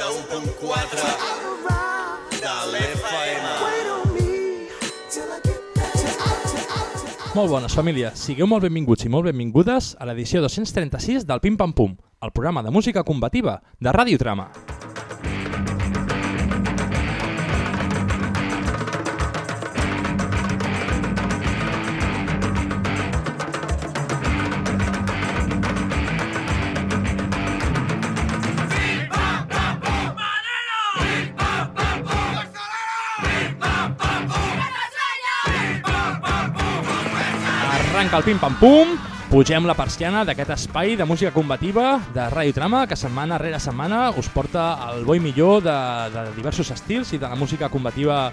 91.4 de l'FM. Molt bones, família. Sigueu molt benvinguts i molt benvingudes a l'edició 236 del Pim Pam Pum, el programa de música combativa de Ràdio Trama. Arranca el pim-pam-pum, pugem la persiana d'aquest espai de música combativa de Ràdio Trama que setmana rere setmana us porta el bo i millor de, de diversos estils i de la música combativa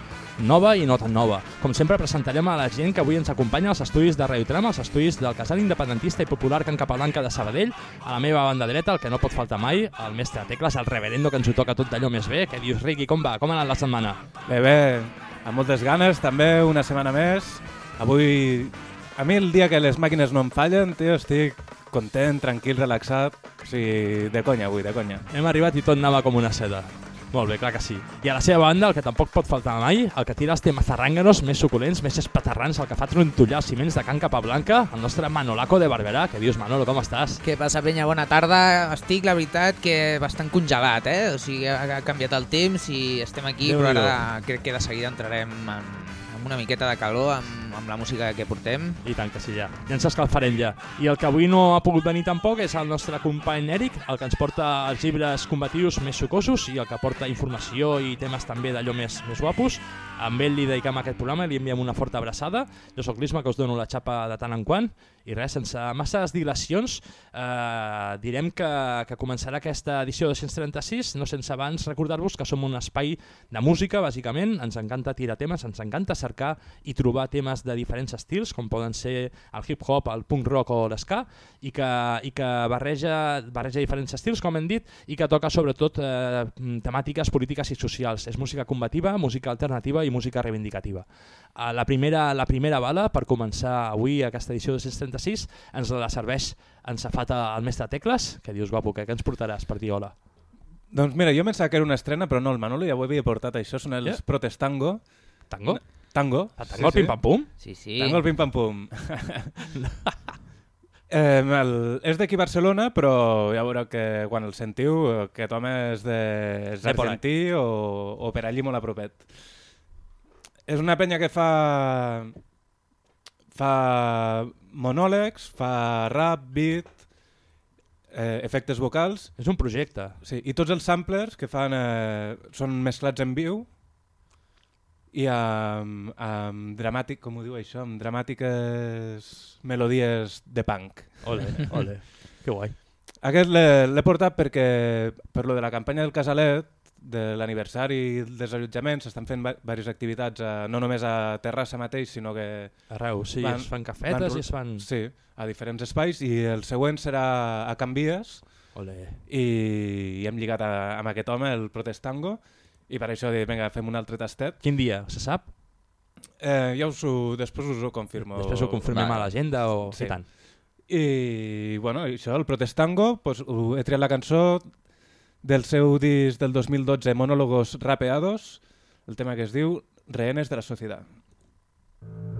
nova i no tan nova. Com sempre presentarem a la gent que avui ens acompanya als estudis de Ràdio Trama, als estudis del casal independentista i popular Can Capablanca de Sabadell, a la meva banda dreta, el que no pot faltar mai, el mestre Tecles, el reverendo que ens ho toca tot d'allò més bé. Què dius, Riqui, com va? Com ha anat la setmana? Bé, bé, amb moltes ganes, també una setmana més. Avui, a mi el dia que les màquines no em fallen, tio, estic content, tranquil, relaxat. O sigui, de conya avui, de conya. Hem arribat i tot anava com una seda. Molt bé, clar que sí. I a la seva banda, el que tampoc pot faltar mai, el que tira els temes zarrànganos més suculents, més espaterrants, el que fa trontollar els ciments de Can Capablanca, el nostre Manolaco de Barberà. Que dius, Manolo, com estàs? Què passa, penya? Bona tarda. Estic, la veritat, que bastant congelat, eh? O sigui, ha canviat el temps i estem aquí, però Déu-n'hi-do. ara crec que de seguida entrarem en, en una miqueta de calor amb, amb la música que portem. I tant que sí, ja. Ja ens escalfarem ja. I el que avui no ha pogut venir tampoc és el nostre company Eric, el que ens porta els llibres combatius més sucosos i el que porta informació i temes també d'allò més, més guapos. Amb ell li dediquem aquest programa i li enviem una forta abraçada. Jo sóc l'Isma, que us dono la xapa de tant en quant. I res, sense masses dilacions, eh, direm que, que començarà aquesta edició 236, no sense abans recordar-vos que som un espai de música, bàsicament. Ens encanta tirar temes, ens encanta cercar i trobar temes de diferents estils, com poden ser el hip-hop, el punk rock o l'esca, i que, i que barreja, barreja diferents estils, com hem dit, i que toca sobretot eh, temàtiques polítiques i socials. És música combativa, música alternativa i música reivindicativa. Eh, la, primera, la primera bala, per començar avui aquesta edició de 136, ens la serveix en safata el mestre Tecles, que dius, guapo, que, que ens portaràs per dir hola? Doncs mira, jo pensava que era una estrena, però no, el Manolo ja ho havia portat, això són els Ja? Protestango. Tango? Tango. El tango, el pim-pam-pum? Sí, sí. Tango el pim-pam-pum. eh, el, és d'aquí Barcelona, però ja veureu que quan el sentiu, aquest home és, de, és argentí o, o per allí molt a propet. És una penya que fa fa monòlegs, fa rap, beat, eh, efectes vocals, És un projecte. sí, i tots els samplers que fan eh, són mesclats en viu i amb, amb dramàtic, com ho diu això, amb dramàtiques melodies de punk. Ole, ole. que guai. Aquest l'he portat perquè per lo de la campanya del Casalet, de l'aniversari dels allotjaments, s'estan fent diverses activitats, eh, no només a Terrassa mateix, sinó que Arreu, sí, Van- es fan cafetes van- i es fan... sí, a diferents espais, i el següent serà a Can Vies, Ole. i, i hem lligat a, amb aquest home, el Protestango, i per això vinga, fem un altre tastet. Quin dia, se sap? Eh, ja us ho, després us ho confirmo. Després ho confirmem Va. a l'agenda o Sí. tant? I, bueno, això, el Protestango, pues, he triat la cançó del seu disc del 2012, Monólogos Rapeados, el tema que es diu Rehenes de la Societat. este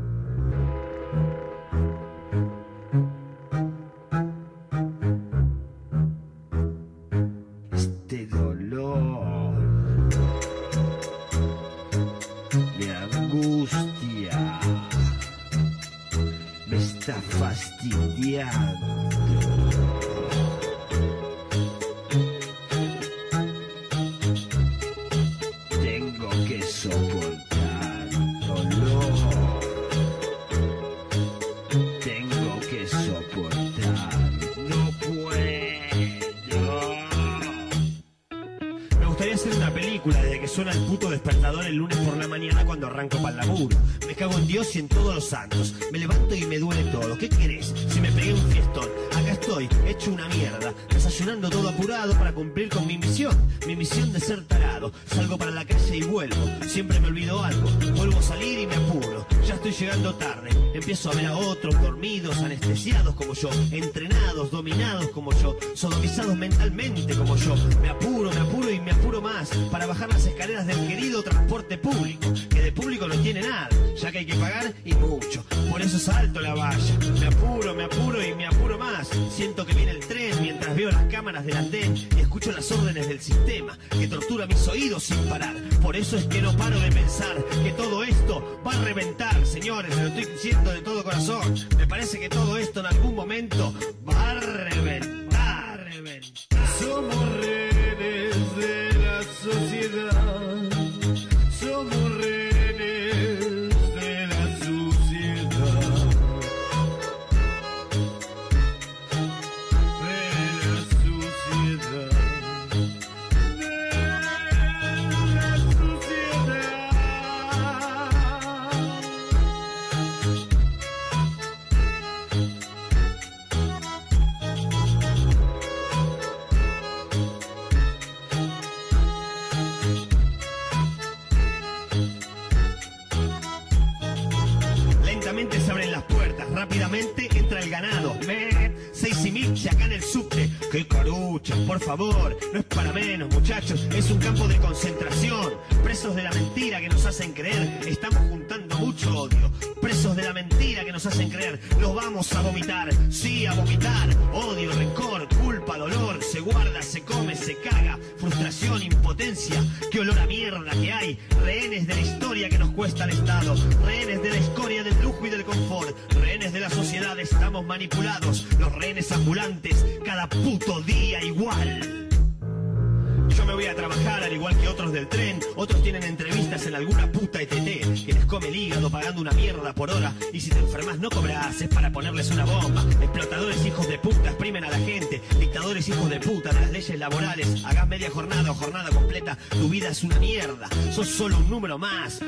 that plastic, yeah. Suena el puto despertador el lunes por la mañana cuando arranco para el laburo. Me cago en Dios y en todos los santos. Me levanto y me duele todo. ¿Qué querés? Si me pegué un fiestón. Acá estoy, hecho una mierda. Desayunando todo apurado para cumplir con mi misión, mi misión de ser tarado. Salgo para la calle y vuelvo, siempre me olvido algo, vuelvo a salir y me apuro. Ya estoy llegando tarde, empiezo a ver a otros dormidos, anestesiados como yo, entrenados, dominados como yo, sodomizados mentalmente como yo. Me apuro, me apuro y me apuro más para bajar las escaleras del querido transporte público, que de público no tiene nada, ya que hay que pagar y mucho. Por eso salto la valla, me apuro, me apuro y me apuro más. Siento que viene el tren mientras veo las cámaras del andén y escucho las órdenes del sistema que tortura mis oídos sin parar. Por eso es que no paro de pensar que todo esto va a reventar, señores, se lo estoy diciendo de todo corazón. Me parece que todo esto en algún momento va a reventar, reventar. Favor, no es para menos, muchachos. Es un campo de concentración. Presos de la mentira que nos hacen creer, estamos juntando mucho odio. Presos de la mentira que nos hacen creer, los vamos a vomitar. Sí, a vomitar. Odio, rencor, culpa, dolor. Se guarda, se come, se caga. Frustración, impotencia. Qué olor a mierda que hay. Rehenes de la historia que nos cuesta el Estado. Rehenes de la escoria del lujo y del confort. Rehenes de la sociedad, estamos manipulados. Los rehenes ambulantes, es para ponerles una bomba. Explotadores hijos de puta exprimen a la gente. Dictadores hijos de puta las leyes laborales. Hagas media jornada o jornada completa. Tu vida es una mierda. Sos solo un número más.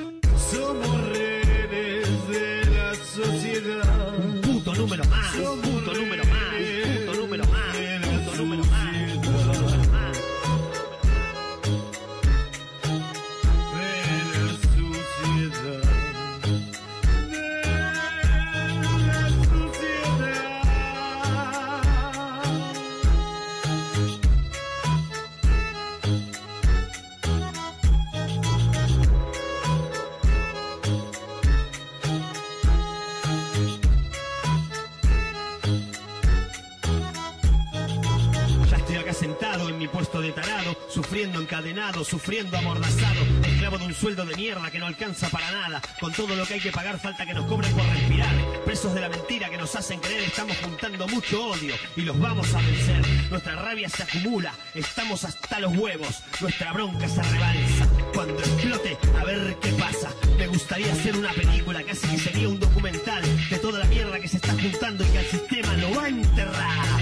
Con todo lo que hay que pagar falta que nos cobren por respirar. Presos de la mentira que nos hacen creer estamos juntando mucho odio y los vamos a vencer. Nuestra rabia se acumula, estamos hasta los huevos, nuestra bronca se rebalsa. Cuando explote, a ver qué pasa. Me gustaría hacer una película, casi que sería un documental de toda la mierda que se está juntando y que el sistema lo va a enterrar.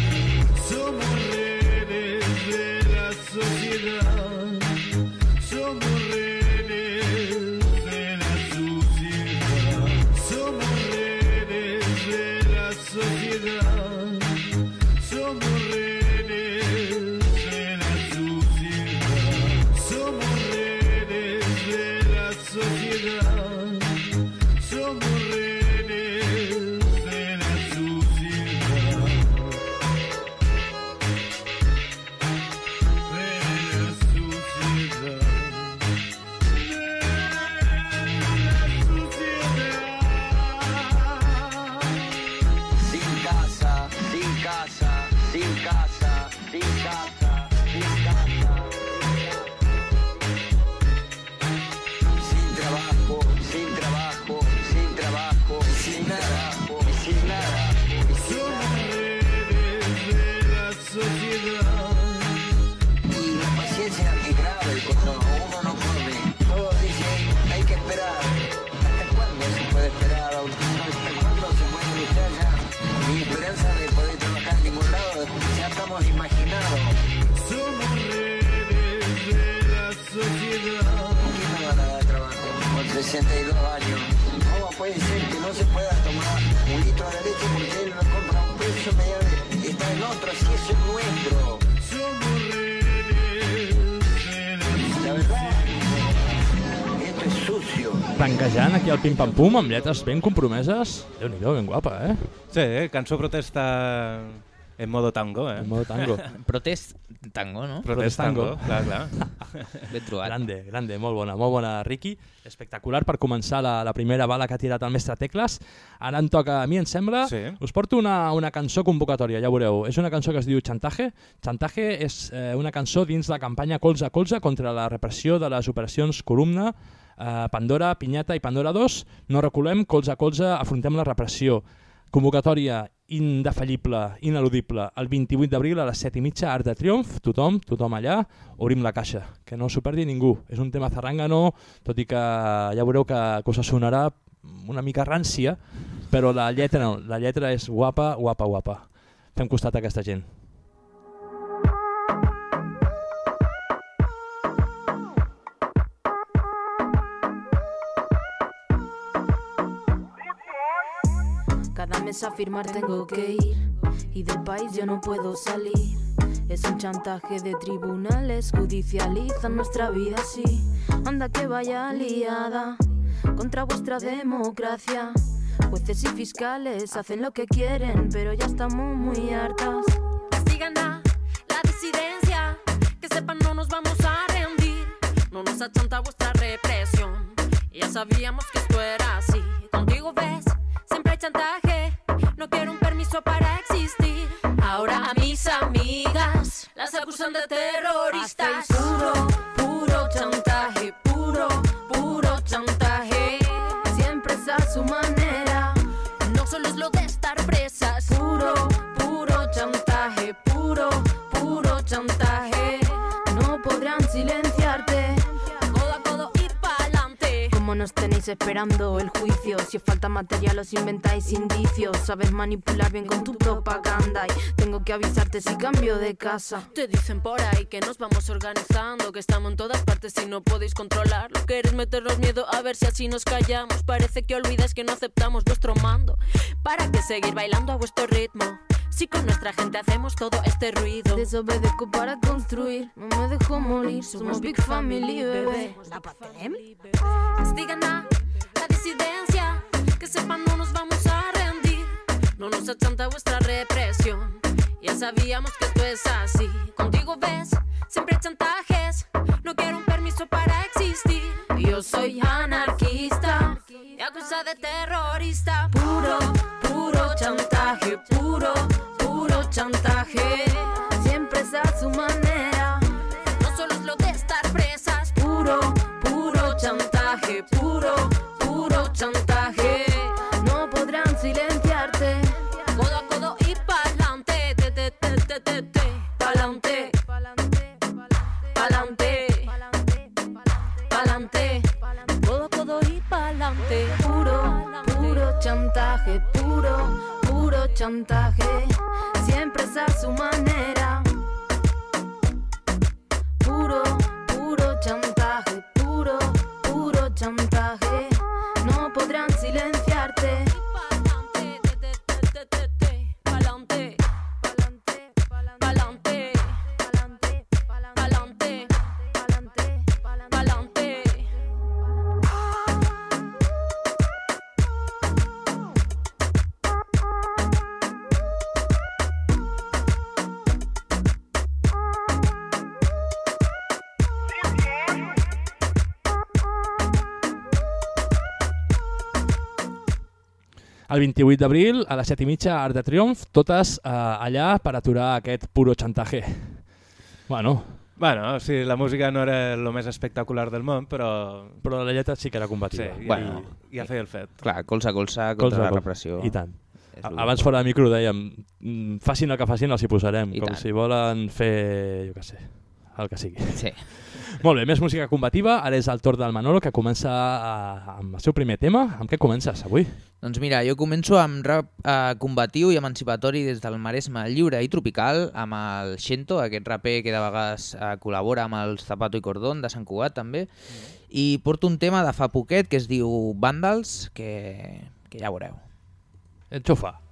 Pim-pam-pum amb lletres ben compromeses. Déu-n'hi-do, ben guapa, eh? Sí, cançó protesta en modo tango, eh? En modo tango. Protest tango, no? Protest tango, tango. clar, clar. Ben trobat. Grande, grande, molt bona, molt bona, Riqui. Espectacular per començar la, la primera bala que ha tirat el mestre Tecles. Ara em toca a mi, em sembla. Sí. Us porto una, una cançó convocatòria, ja veureu. És una cançó que es diu Chantaje. Chantaje és eh, una cançó dins la campanya Colze a Colze contra la repressió de les operacions Columna, eh, Pandora, Pinyata i Pandora 2. No reculem, colze a colze, afrontem la repressió. Convocatòria indefallible, ineludible, el 28 d'abril a les 7 i mitja, Art de Triomf, tothom, tothom allà, obrim la caixa, que no s'ho perdi ningú. És un tema zarrangano, tot i que ja veureu que, us sonarà una mica rància, però la lletra no, la lletra és guapa, guapa, guapa. Fem costat a aquesta gent. Cada mes a firmar tengo que ir y del país yo no puedo salir. Es un chantaje de tribunales, judicializan nuestra vida así. Anda que vaya liada contra vuestra democracia. Jueces y fiscales hacen lo que quieren, pero ya estamos muy hartas. Castigan a la disidencia, que sepan no nos vamos a rendir. No nos achanta vuestra represión. Ya sabíamos que esto era así. Contigo ves, siempre hay chantaje. Para existir. Ahora mis amigas las acusan de terroristas. Hacéis puro, nos tenéis esperando el juicio, si os falta material os inventáis indicios. Sabes manipular bien con tu propaganda y tengo que avisarte si cambio de casa. Te dicen por ahí que nos vamos organizando, que estamos en todas partes y no podéis controlarlo. Queréis meternos miedo a ver si así nos callamos. Parece que olvidas que no aceptamos vuestro mando. ¿Para qué seguir bailando a vuestro ritmo? Si con nuestra gente hacemos todo este ruido. Desobedezco para construir, no me dejo morir. Somos Big Family, bebé. Castigan a la disidencia, que sepan no nos vamos a rendir. No nos achanta vuestra represión. Ya sabíamos que esto es así. Contigo ves, siempre hay chantajes. No quiero un permiso para existir. Yo soy anarquista. Me acusa de terrorista. Puro puro, puro chantaje. Chantaje. Siempre es a su manera. Puro, puro chantaje, El 28 d'abril, a les 7 i mitja, Art de Triomf, totes eh, allà per aturar aquest puro chantaje. Bueno, Bueno, sí, la música no era el més espectacular del món, però... però la lletra sí que era Sí, combativa. i, Bueno. i ja feia el fet. Clar, colze a colze contra Colze a la repressió. I tant. Abans fora de micro dèiem, mm, facin el que facin, els hi posarem, I com tant. si volen fer, jo què sé, el que sigui. Sí. Molt bé, més música combativa, ara és el torn del Manolo, que comença a, amb el seu primer tema. Amb què comences avui? Doncs mira, jo començo amb rap eh, combatiu i emancipatori des del Maresme lliure i tropical, amb el Xento, aquest raper que de vegades eh, col·labora amb el Zapato i Cordón de Sant Cugat també, i porto un tema de fa poquet que es diu Vandals, que, que ja veureu. Enxufa. arribi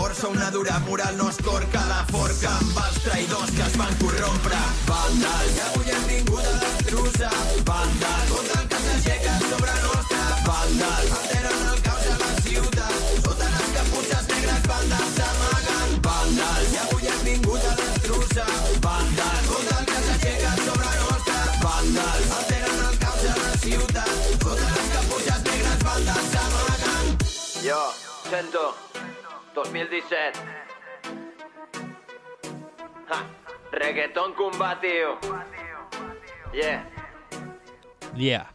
força una dura moral no es corca la forca amb els traïdors que es van corrompre. Vandals, que avui hem vingut a destrossar. Vandals, tot el que s'aixeca sobre nostra. Vandals, alteren el caos a la ciutat. Sota les caputxes negres, vandals s'amaguen. Vandals, que avui hem vingut a destrossar. Vandals, tot el que s'aixeca sobre nostra. Vandals, alteren el caos a la ciutat. Sota les caputxes negres, vandals s'amaguen. Jo, sento, 2017. Ha, reggaeton combatiu. Yeah. Yeah.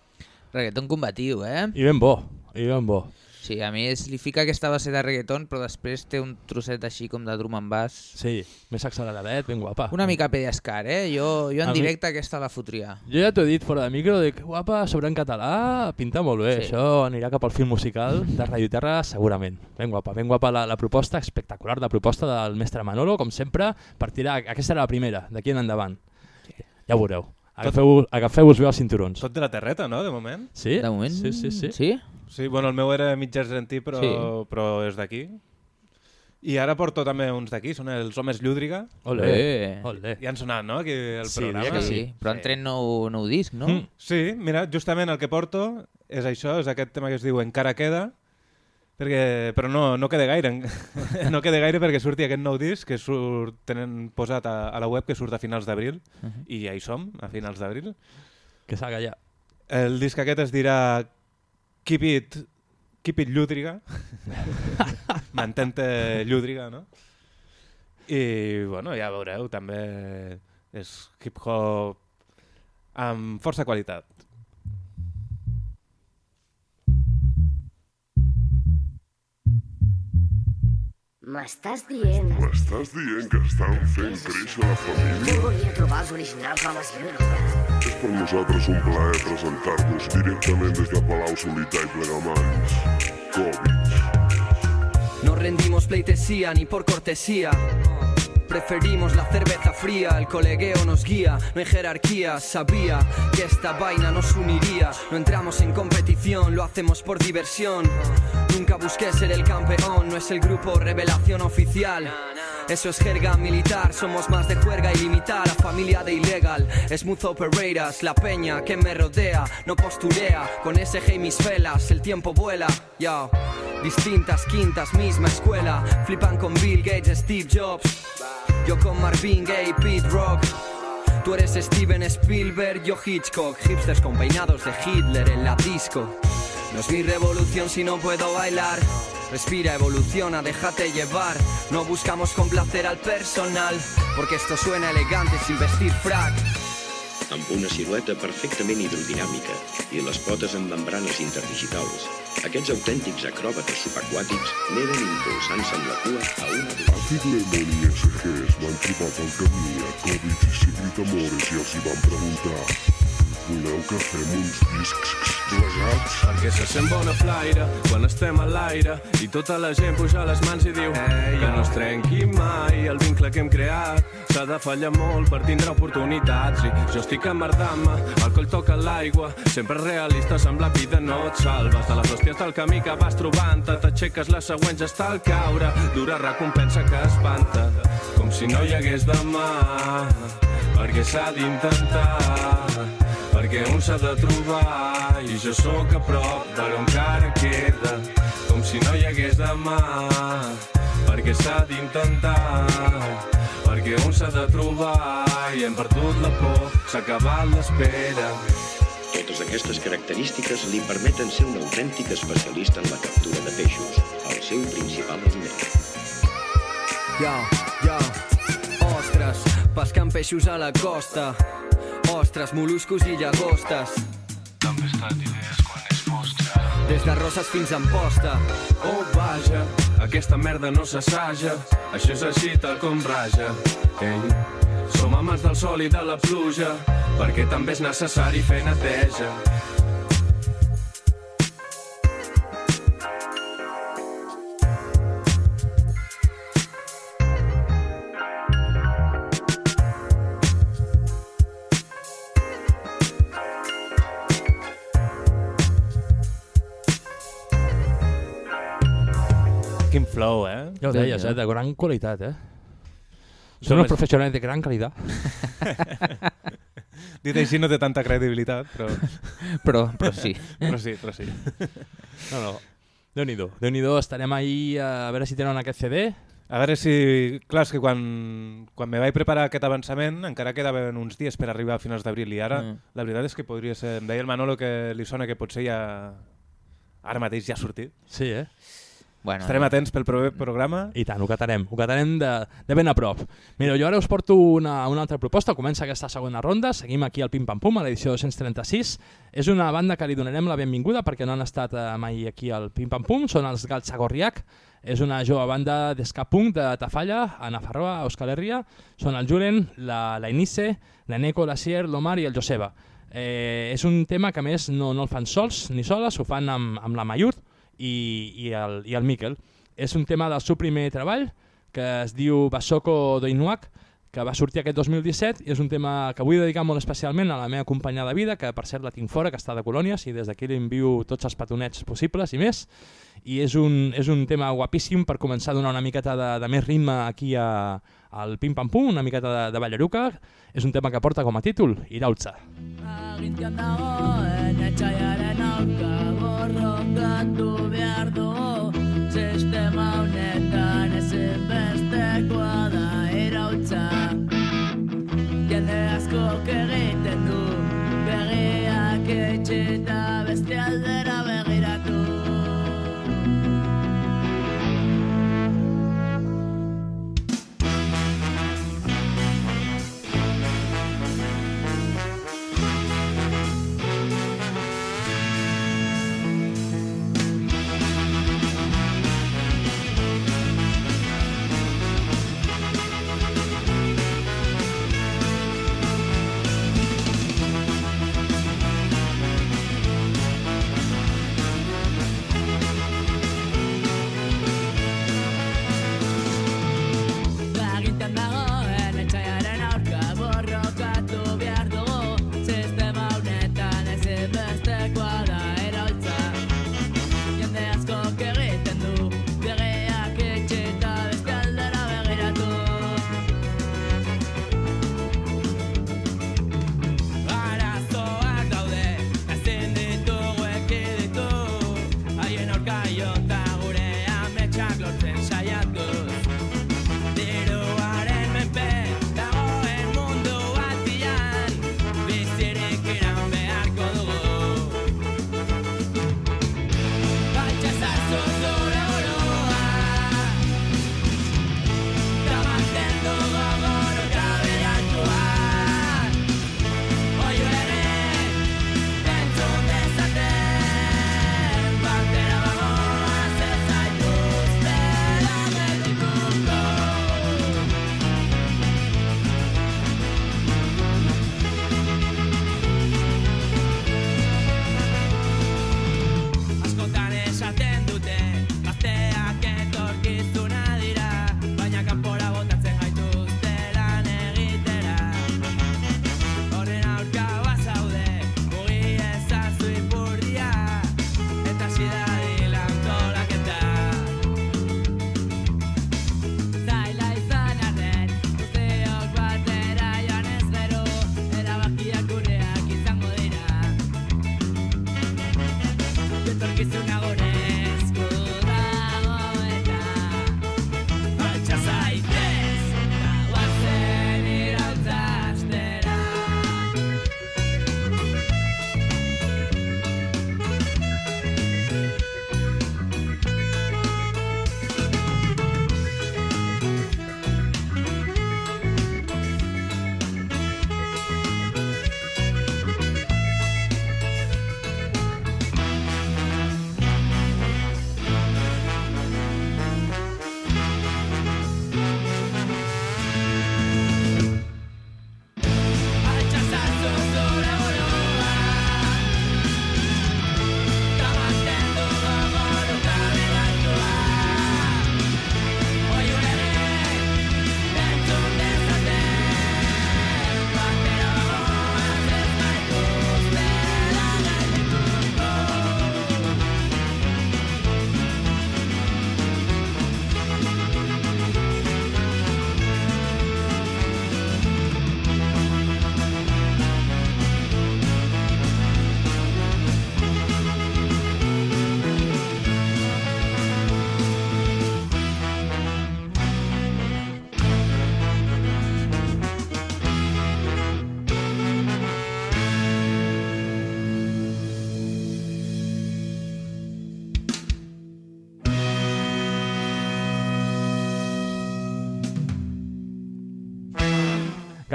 Reggaeton combatiu, eh? I ben bo, i ben bo. Sí, a més li fica aquesta base de reggaeton, però després té un trosset així com de drum and bass. Sí, més acceleradet, ben guapa. Una mica pedescar, eh? Jo, jo en A mi- directe aquesta la fotria. Jo ja t'ho he dit fora de micro, dic, guapa, sobre en català, pinta molt bé. Sí. Això anirà cap al film musical de Radio Terra, segurament. Ben guapa, ben guapa la, la proposta, espectacular la proposta del mestre Manolo, com sempre, per tirar... Aquesta era la primera, d'aquí en endavant. Ja ho veureu. Agafeu-vos agafeu bé els cinturons. Tot de la terreta, no, de moment? Sí? De moment, Sí, sí, sí. sí? Sí, bueno, el meu era mig argentí, però, Sí. però és d'aquí. I ara porto també uns d'aquí, són els Homes Llúdriga. Olé, olé. Ja han sonat, no?, aquí el Sí, programa. que sí. Però han tret nou, nou disc, no? Mm. Sí, mira, justament el que porto és això, és aquest tema que es diu Encara queda, perquè, però no, no queda gaire, no queda gaire perquè surti aquest nou disc que surt, tenen posat a, a la web que surt a finals d'abril, Uh -huh. i ja hi som, a finals d'abril. Que salga ja. El disc aquest es dirà Keep It, Keep It Llúdriga, mantente llúdriga, no? I, bueno, ja veureu, també és hip-hop amb força qualitat. M'estàs dient... M'estàs dient que estan fent créixer la família? Jo volia trobar els originals homes llúdrics. És per nosaltres un plaer presentar-nos directament des de Palau Solità i Plegamans. Covid. No rendimos pleitesía ni por cortesía. Preferimos la cerveza fría, el colegueo nos guía, no hay jerarquía, sabía que esta vaina nos uniría. No entramos en competición, lo hacemos por diversión. Nunca busqué ser el campeón, no es el grupo revelación oficial. Eso es jerga militar, somos más de juerga y limitar. La familia de ilegal, smooth operators, la peña que me rodea, no postulea. Con ese y mis velas, el tiempo vuela. Yo, distintas quintas, misma escuela. Flipan con Bill Gates, Steve Jobs. Yo con Marvin Gaye, Pete Rock. Tú eres Steven Spielberg, yo Hitchcock. Hipsters con peinados de Hitler en la disco. No es mi revolución si no puedo bailar. Respira, evoluciona, déjate llevar. No buscamos complacer al personal, porque esto suena elegante sin vestir frac. amb una silueta perfectament hidrodinàmica i les potes amb membranes interdigitals. Aquests autèntics acròbates subaquàtics neden impulsant-se amb la cua a una... Àcid Lemon i SG es van trobar pel camí a Covid i Sigrid Amores i els hi van preguntar Voleu que fem uns discs plegats? Perquè se sent bona flaire quan estem a l'aire i tota la gent puja les mans i diu Ei, que no es trenqui mai el vincle que hem creat. S'ha de fallar molt per tindre oportunitats i jo estic emmerdant-me, el coll toca l'aigua, sempre realistes amb la vida no et salves. De les hòsties del camí que vas trobant-te, t'aixeques les següents hasta al caure, dura recompensa que espanta, com si no hi hagués demà, perquè s'ha d'intentar perquè un s'ha de trobar i jo sóc a prop de encara queda com si no hi hagués demà. Perquè s'ha d'intentar? Perquè un s'ha de trobar i hem perdut la por s'ha acabat l'espera. Totes aquestes característiques li permeten ser un autèntic especialista en la captura de peixos, el seu principal aliment. Ostres, pescant peixos a la costa. Ostres, moluscos i llagostes. Tempestat d'idees quan és postre. Des de Roses fins a Amposta. Oh, vaja, aquesta merda no s'assaja. Això és així tal com raja. Ei, som amants del sol i de la pluja, perquè també és necessari fer neteja. Flow, eh? Ja ho deies, eh? De gran qualitat, eh? Són uns es- professionals de gran qualitat. Dit així no té tanta credibilitat, però... Però- però sí. però sí, però sí. No, no. Déu-n'hi-do. Déu-n'hi-do. Estarem ahir a veure si tenen aquest CD. A veure si... Clar, és que quan, quan me vaig preparar aquest avançament encara quedaven uns dies per arribar a finals d'abril i ara Mm. la veritat és que podria ser... Em deia el Manolo que li sona que potser ja... Ara mateix ja ha sortit. Sí, eh? Bueno, Estarem atents pel proper programa. I tant, ho catarem. Ho catarem de, de ben a prop. Mira, jo ara us porto una, una altra proposta. Comença aquesta segona ronda. Seguim aquí al Pim Pam Pum, a l'edició 236. És una banda que li donarem la benvinguda perquè no han estat eh, mai aquí al Pim Pam Pum. Són els Gals Sagorriac. És una jove banda d'esca punk de Tafalla, a Nafarroa, a Euskal Herria. Són el Julen, la, la Inice, la Neko, la Sier, l'Omar i el Joseba. Eh, és un tema que a més no, no el fan sols ni soles, ho fan amb, amb la Mayut i, i, el, i el Miquel. És un tema del seu primer treball, que es diu Basoko d'Inuac, que va sortir aquest 2017 i és un tema que vull dedicar molt especialment a la meva companya de vida, que per cert la tinc fora, que està de Colònies, i des d'aquí li envio tots els petonets possibles i més. I és un, és un tema guapíssim per començar a donar una miqueta de, de més ritme aquí a, al Pim Pam Pum, una miqueta de, de ballaruca. És un tema que porta com a títol Irautza. Etxaiaren aurka borrokatu behar du. Sistema honetan ezinbestekoa da irautza. Jende askok egiten du Begiak etxeta beste aldera begiratu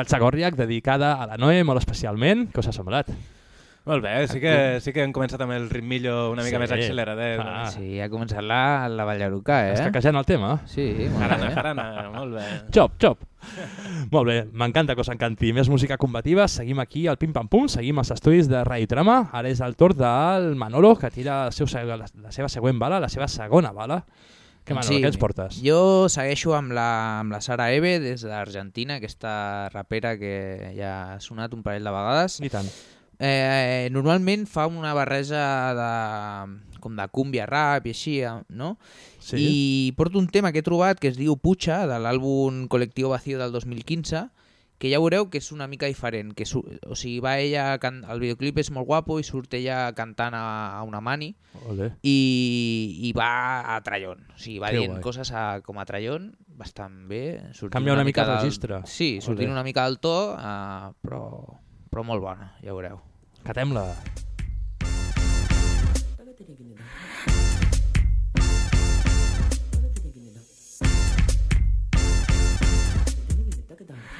Galtzagorriac, dedicada a la Noe, molt especialment. Què us ha semblat? Molt bé, sí que, sí que hem començat amb el ritmillo una mica Sí. més acceleradet. Ah. Sí, ha començat la, la Ballaruca, eh? Està callant el tema? Sí, molt Jarana, bé. jarana, molt bé. Xop, xop. Molt bé, m'encanta que us encanti. Més música combativa, seguim aquí al Pim Pam Pum, seguim als estudis de Radio Trama. Ara és el torn del Manolo, que tira el seu, se- la, la seva següent bala, la seva segona bala. Què, Manolo, què ens portes? Jo segueixo amb la, amb la Sara Eve des d'Argentina, aquesta rapera que ja ha sonat un parell de vegades. I tant. Eh, normalment fa una barreja de, com de cúmbia rap i així, eh, no? Sí. I porto un tema que he trobat que es diu Pucha, de l'àlbum Colectivo Vacío del 2015, que ja veureu que és una mica diferent. Que su o sigui, va ella, can el videoclip és molt guapo i surt ella cantant a, a una mani Olé. i, i va a trallón. O sigui, va Que dient guai. coses a, com a trallón bastant bé. sortint Canvia una mica el del- registre. Sí, sortint Olé. una mica del to, uh, però, però molt bona, ja veureu. Catem-la. Me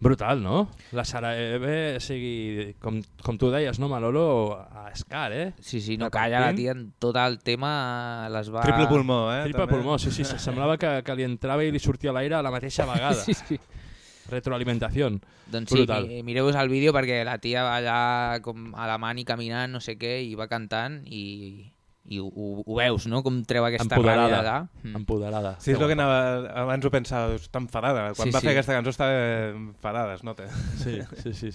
Brutal, no? La Sarajevo, o sigui, com, com tu deies, no, Manolo, a Scar, eh? Sí, sí, no calla la tia en tot el tema les va... Triple pulmó, eh? Triple també. pulmó, sí, sí, se semblava que, que li entrava i li sortia l'aire a la mateixa vegada. Sí, sí. Retroalimentació. Doncs sí, Brutal. mi- mireu-vos el vídeo perquè la tia va allà com a la mani caminant, no sé què, i va cantant i, i ho, ho, ho veus, no? Com treu aquesta ràbia Empoderada. d'allà. Mm. Empoderada. Sí, és el que anava, abans ho pensava, està enfadada. Quan Sí, va sí. fer aquesta cançó estava enfadada, es nota. Sí, sí, sí.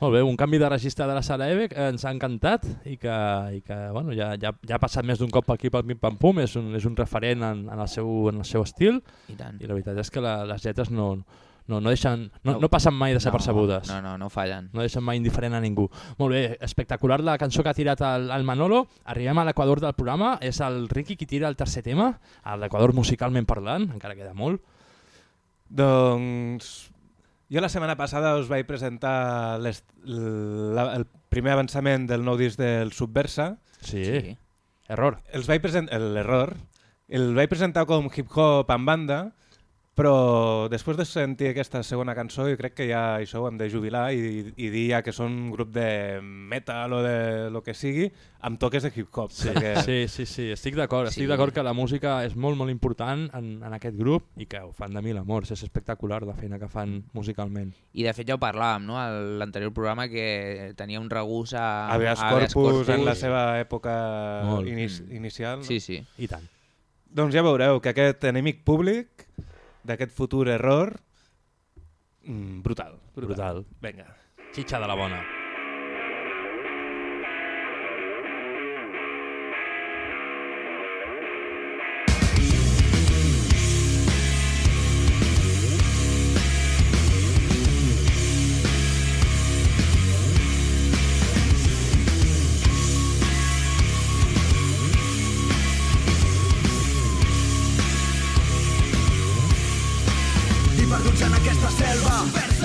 Molt bé, un canvi de registre de la Sarajevo que ens ha encantat i que, i que bueno, ja, ja, ja ha passat més d'un cop per aquí pel Pim Pam Pum, és un, és un referent en, en, el seu, en el seu estil I tant. i la veritat és que la, les lletres no, no, no, deixen, no, No. no passen mai desapercebudes. No, no, no fallen. No deixen mai indiferent a ningú. Molt bé, espectacular la cançó que ha tirat el, el Manolo. Arribem a l'equador del programa. És el Ricky qui tira el tercer tema, a l'equador musicalment parlant, encara queda molt. Doncs jo la setmana passada us vaig presentar les, la, el primer avançament del nou disc del Subversa. Sí. Sí. Error. Els vaig presentar... L'error. El vaig presentar com hip-hop en banda, però després de sentir aquesta segona cançó jo crec que ja això ho hem de jubilar i, i dir ja que són un grup de metal o de lo que sigui amb toques de hip-hop. Sí, perquè- sí, sí, sí, estic d'acord. Estic Sí. d'acord que la música és molt, molt important en, en aquest grup i que ho fan de mil amors. És espectacular la feina que fan musicalment. I de fet ja ho parlàvem, no?, a l'anterior programa que tenia un regús a... Habeas a Corpus, en la seva època Molt. inici, Mm. inicial. No? Sí, sí. I tant. Doncs ja veureu que aquest enemic públic d'aquest futur error mm, brutal, brutal. Brutal. Vinga. Xitxa de la bona.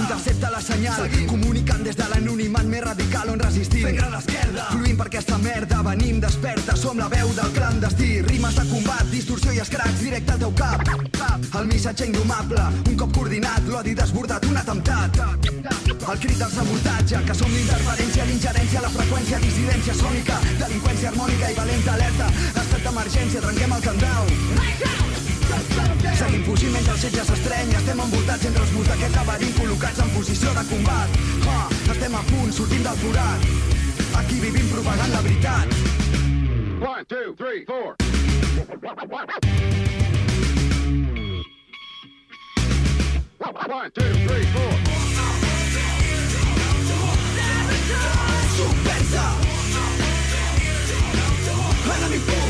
Intercepta la senyal. Comunicant des de l'anonimat més radical on resistim. Fent gran esquerda. Fluint per aquesta merda Venim desperta. Som la veu del clandestí. Rimes de combat Distorsió i escracs Directe al teu cap. El missatge indomable Un cop coordinat L'odi desbordat Un atemptat. El crit del sabotatge Que som l'interferència L'ingerència La freqüència Dissidència sònica Delinqüència harmònica i valenta alerta Estat d'emergència Trenquem el candau Seguim fugint mentre el setge s'estreny Estem envoltats entre els murs d'aquest laberint Col·locats en posició de combat ha, Estem a punt, sortim del forat Aquí vivim propagant la veritat One, two, three, four. One, two, three, four. Subversa Enemic públic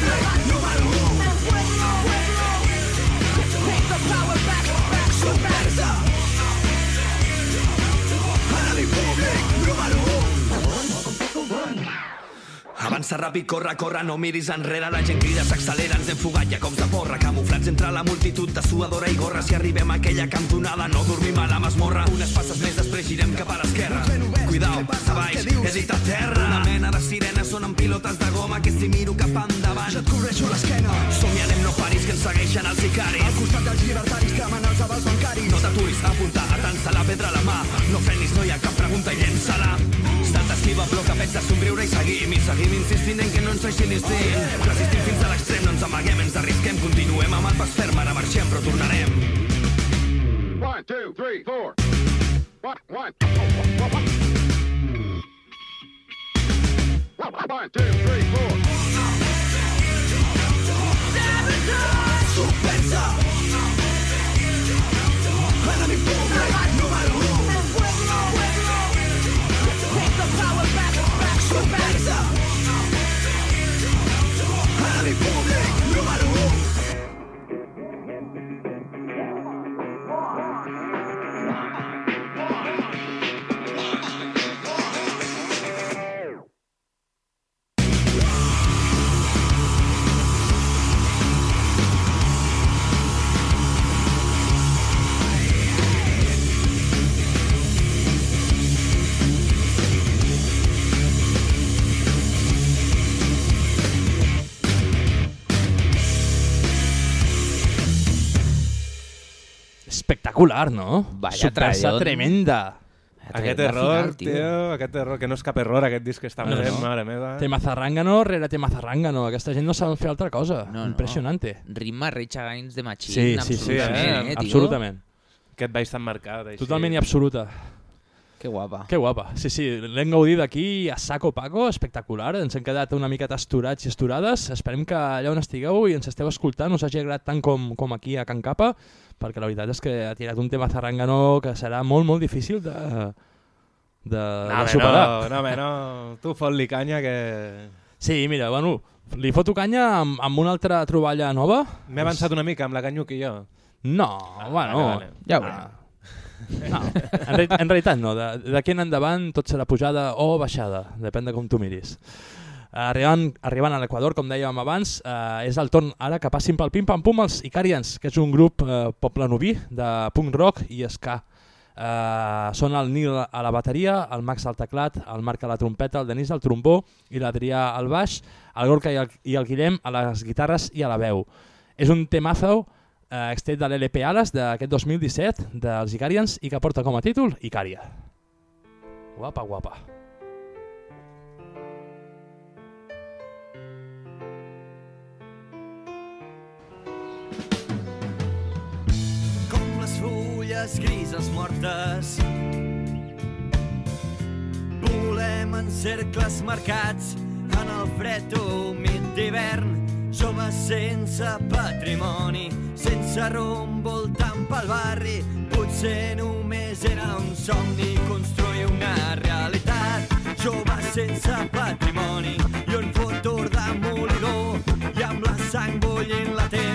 Avança ràpid, corre, corre, no miris enrere, la gent crida, s'accelera, ens hem fugat ja cops de porra, camuflats entre la multitud de suadora i gorra, si arribem a aquella cantonada no dormim a la masmorra, unes passes més després girem cap a l'esquerra, cuidao, a baix, he dit a terra, una mena de sirenes són amb pilotes de goma que si miro cap endavant, Jo et cobreixo l'esquena. Somiarem no paris que ens segueixen els sicaris, Al costat dels llibertaris que amen els avals bancaris. No t'aturis, apunta, atansa la pedra a la mà, no frenis, no hi ha cap pregunta i llença-la. Esquiva, bloca, pensa, somriure i seguim, i seguim insistint en que no ens deixin l'instint. Resistim fins a l'extrem, no ens amaguem, ens arrisquem, continuem amb el pas ferm, ara marxem, però tornarem. One, two, three, four. One, one. One, two, three, four. Subversa Enemic públic Subversa espectacular, no? Vaya Subversa trallón. tremenda. Aquest error, final, tio. tio, aquest error, que no és cap error, aquest disc que està No, fent, no. mare meva. Tema zarrangano rere tema zarrangano. Aquesta gent no saben fer altra cosa. No, no. Impressionante. Ritme Rage Against the Machine, Sí, sí, sí, absolutament, eh? eh, tio? absolutament. Aquest baix tan marcat, així. Totalment i absoluta. Que guapa. Que guapa. Sí, sí, l'hem gaudit aquí a saco paco, espectacular. Ens hem quedat una miqueta esturats i esturades. Esperem que allà on estigueu i ens esteu escoltant us hagi agradat tant com, com aquí a Can Capa, perquè la veritat és que ha tirat un tema zarrangano que serà molt, molt difícil de, de, No, de superar. no, no, home, no. Tu fot-li canya que... Sí, mira, bueno, li foto canya amb, amb una altra troballa nova. M'he avançat una mica amb la Canyuc i jo. No, bueno, vale, vale. ja ho veurem. No, en, en realitat no, d'aquí en endavant tot serà pujada o baixada, depèn de com tu miris. Arribant, arribant a l'Equador, com dèiem abans, eh, és el torn ara que passin pel pim-pam-pum els Icarians, que és un grup eh, poblanoví de punk rock i ska. Eh, són el Nil a la bateria, el Max al teclat, el Marc a la trompeta, el Denis al trombó i l'Adrià al baix, el Gorka i el, i el Guillem a les guitarres i a la veu. És un temazo eh, extret de l'LP Alas d'aquest 2017 dels Icarians i que porta com a títol Icària. Guapa, guapa. com les fulles grises mortes. Volem en cercles marcats en el fred humit d'hivern, joves sense patrimoni, sense rumb voltant pel barri, potser només era un somni construir una realitat. Joves sense patrimoni i un futur demolidor i amb la sang bullint latent no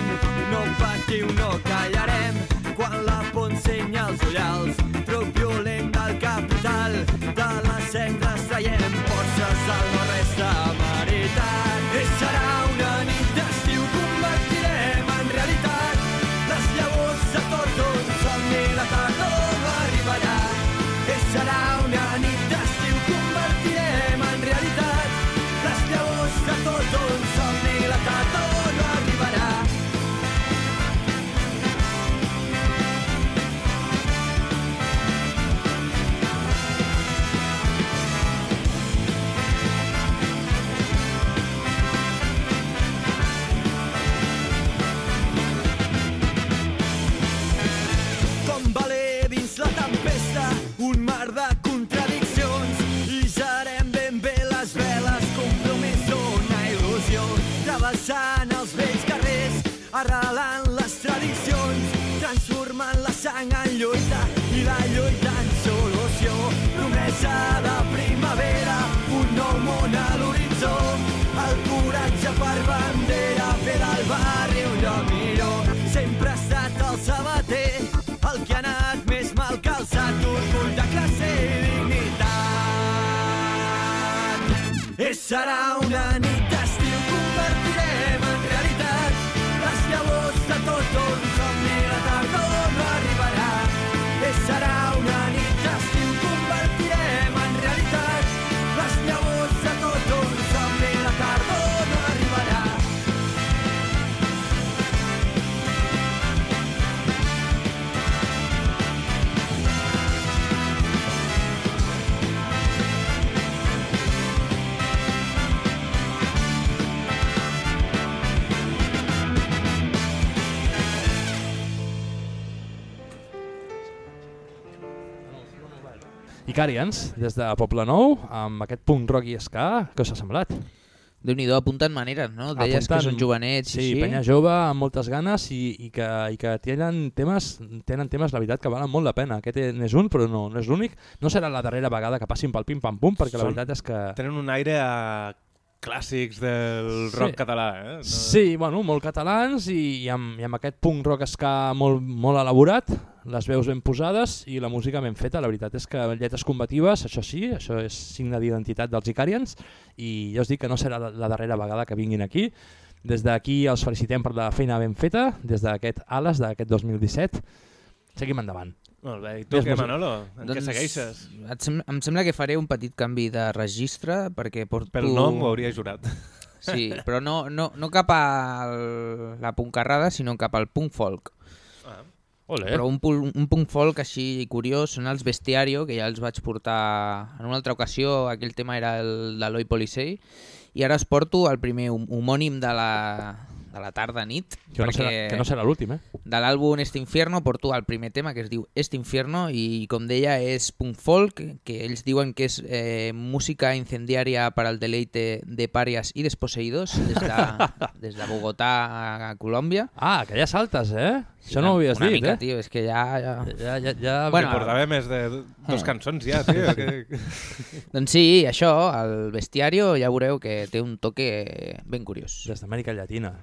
serà una nit d'estiu convertirem en realitat les llavors de tot un somni la tardor no arribarà. I serà Icarians, des de Poble Nou, amb aquest punt rock i ska, què us ha semblat? Déu-n'hi-do, apunten maneres, no? Deies que són jovenets i sí, penya jove amb moltes ganes i, i, que, i que tenen temes, tenen temes, la veritat, que valen molt la pena. Aquest n'és un, però no, no és l'únic. No serà la darrera vegada que passin pel pim-pam-pum, perquè la Són- veritat és que... Tenen un aire a clàssics del Sí. rock català, eh? No... Sí, bueno, molt catalans i, i, amb, i amb aquest punk rock ska molt, molt elaborat, les veus ben posades i la música ben feta. La veritat és que lletres combatives, això sí, això és signe d'identitat dels Icarians i ja us dic que no serà la, la darrera vegada que vinguin aquí. Des d'aquí els felicitem per la feina ben feta, des d'aquest Ales d'aquest 2017. Seguim endavant. Molt bé, i tu Més què. Manolo? En què segueixes? Sem em sembla que faré un petit canvi de registre perquè porto... Pel nom ho hauria jurat. Sí, però no, no, no cap a la puncarrada, sinó cap al punk folk. Ah. Olé. Però un, un punk folk així curiós són els Bestiario, que ja els vaig portar en una altra ocasió, aquell tema era el d'Eloi Policei, i ara es porto el primer hom- homònim de la, de la tarda nit. Que no serà, que no serà l'últim, eh? De l'àlbum Este Infierno porto el primer tema que es diu Este Infierno i com deia és punk folk que ells diuen que és eh, música incendiària per al deleite de pàries i desposeïdos des de, des de Bogotà a Colòmbia. Ah, que ja saltes, eh? Això no ho havies una dit, mica, eh? tio, és que ja... ja... Ja, ja, ja... Bueno, portava més de dos Eh. cançons ja, tio. Que... Doncs sí, això, el bestiario ja veureu que té un toque ben curiós. Des d'Amèrica Llatina.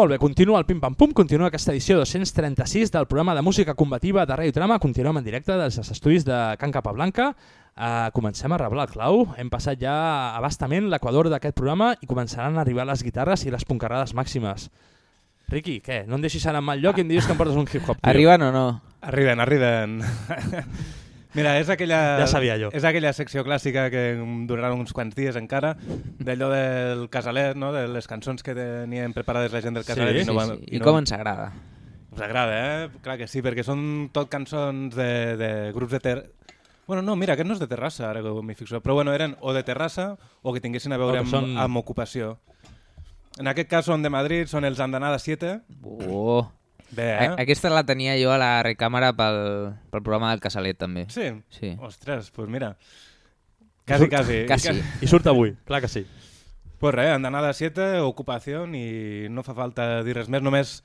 Molt bé, continua el Pim Pam Pum, continua aquesta edició 236 del programa de música combativa de Ràdio Trama. Continuem en directe dels estudis de Can Capablanca. Uh, comencem a reblar el clau. Hem passat ja abastament l'equador d'aquest programa i començaran a arribar les guitarres i les puncarrades màximes. Riqui, què? No em deixis anar en mal lloc i em dius que em portes un hip-hop. tio. Arriben o no? Arriben, arriben. Mira, és aquella, Ja sabia jo. és aquella secció clàssica que durarà uns quants dies encara, d'allò del casalet, no? de les cançons que tenien preparades la gent del casalet. Sí, i, no sí, van, sí. I com ens agrada. Us agrada, eh? Clar que sí, perquè són tot cançons de, de grups de... Ter... Bueno, no, mira, aquest no és de Terrassa, ara que m'hi fixo. Però bueno, eren o de Terrassa o que tinguessin a veure amb, són- amb ocupació. En aquest cas són de Madrid, són els Andanada 7. Oh. Bé, eh? Aquesta la tenia jo a la recàmera pel, pel programa del Casalet, també. Sí? Sí. Ostres, doncs pues mira. Quasi, quasi. Quasi. I surt avui, clar que sí. Pues res, Andanada 7, ocupació, i no fa falta dir res més, només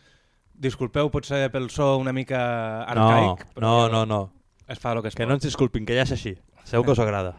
disculpeu potser pel so una mica arcaic. No, no, no, no. Es fa el que es Que pot. no ens disculpin, que ja és així. Segur que us agrada.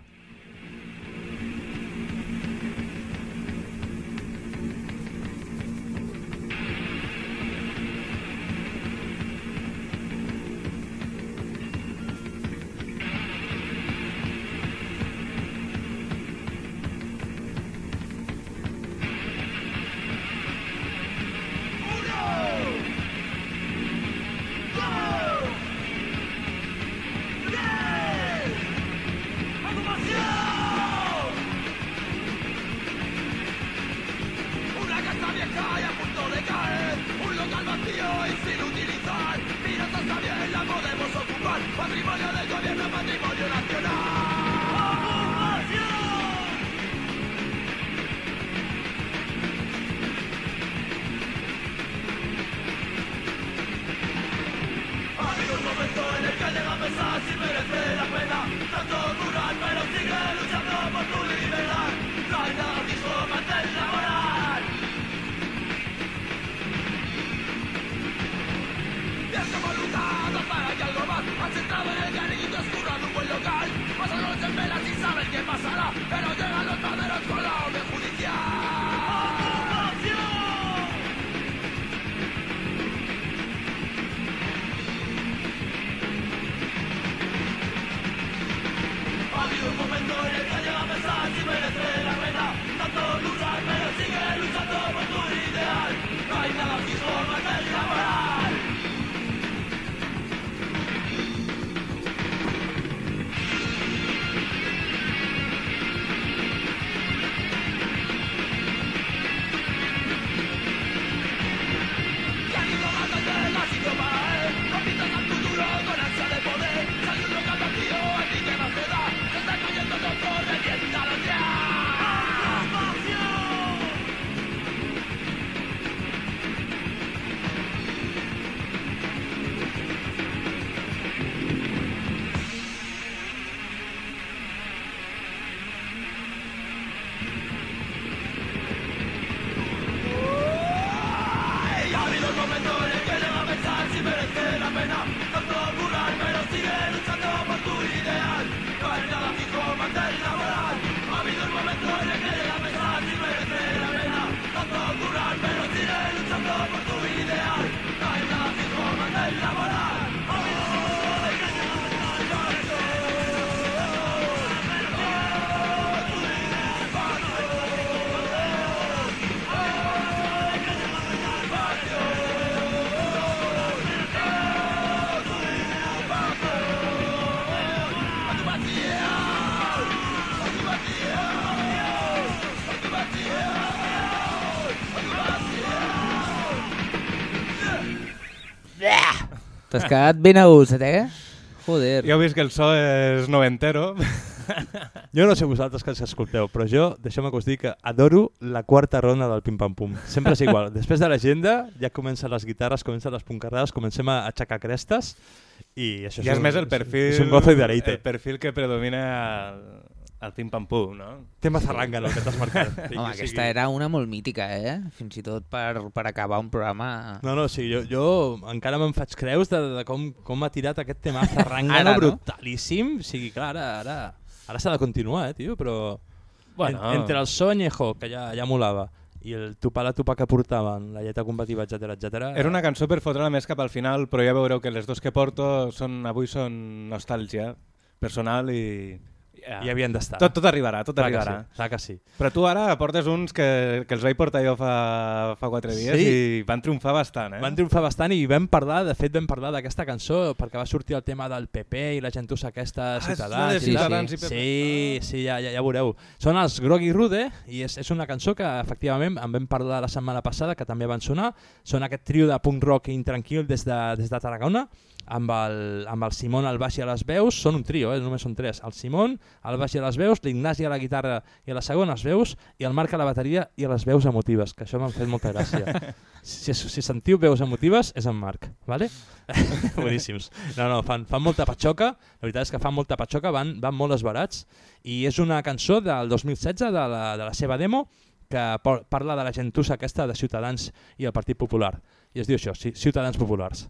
T'has quedat ben a gust, eh? Joder. Heu vist que el so és noventero. Jo no sé vosaltres que ens escolteu, però jo, deixeu-me que us digui que adoro la quarta ronda del pim-pam-pum. Sempre és igual. Després de l'agenda ja comencen les guitarres, comencen les puncarrades, comencem a aixecar crestes i això Ja és un- més el perfil, És un gozo i deleite. el perfil que predomina al, al pim-pam-pum, no? Tema zarrangano, que t'has marcat. Home, aquesta era una molt mítica, eh? Fins i tot per, per acabar un programa... No, no, sí, jo, jo encara me'n faig creus de, de com, com m'ha tirat aquest tema zarrangano Ara, no? brutalíssim. O sigui, clar, ara, ara, ara s'ha de continuar, eh, tio, però... Bueno. En, entre el so anyejo, que ja, ja molava, i el tupar la tupa que portaven, la lletra combativa, etc etc. Era una cançó per fotre-la més cap al final, però ja veureu que les dos que porto són, avui són nostàlgia personal i... Ja. I havien d'estar. Tot, tot arribarà, tot Clar que arribarà. sí, clar que sí. Però tu ara portes uns que, que els vaig portar jo fa, fa quatre dies Sí. i van triomfar bastant, eh? Van triomfar bastant i vam parlar, de fet vam parlar d'aquesta cançó perquè va sortir el tema del PP i la gentussa aquesta, Ah, Ciutadans. la de i tal. Ciutadans i PP. Sí, sí, ja, ja, ja veureu. Són els Grogui Rude i és, és una cançó que efectivament en vam parlar la setmana passada, que també van sonar. Són aquest trio de punk rock intranquil des de, des de Tarragona, amb el, amb el Simon al baix i a les veus, són un trio, eh? només són tres, el Simon al baix i a les veus, l'Ignasi a la guitarra i a les segones veus, i el Marc a la bateria i a les veus emotives, que això m'ha fet molta gràcia. si, si sentiu veus emotives, és en Marc, vale? Boníssims. No, no, fan, fan molta patxoca, la veritat és que fan molta patxoca, van, van molt esbarats, i és una cançó del 2016, de la, de la seva demo, que parla de la gentussa aquesta de Ciutadans i el Partit Popular. I es diu això, Ci- Ciutadans Populars.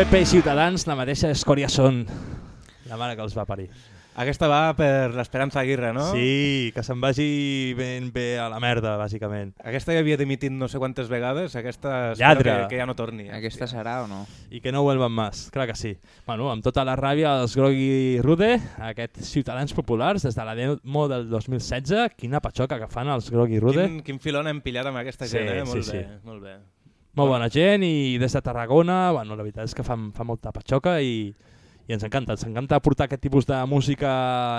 PP i Ciutadans la mateixa escòria són. La mare que els va parir. Aquesta va per l'Esperanza Aguirre, no? Sí, que se'n vagi ben bé a la merda, bàsicament. Aquesta ja havia dimitit no sé quantes vegades, aquesta espero Lladre. que, que ja no torni. Aquesta serà o no? I que no vuelvan más, clar que sí. Bueno, amb tota la ràbia dels Grogui Rude, aquests ciutadans populars, des de la demo del 2016, quina patxoca que fan els Grogui Rude. Quin, quin filon hem pillat amb aquesta Sí, gent, eh? Molt sí, bé, sí. molt bé. Molt bona gent i des de Tarragona, bueno, la veritat és que fan, fa molta patxoca i, i ens encanta, ens encanta portar aquest tipus de música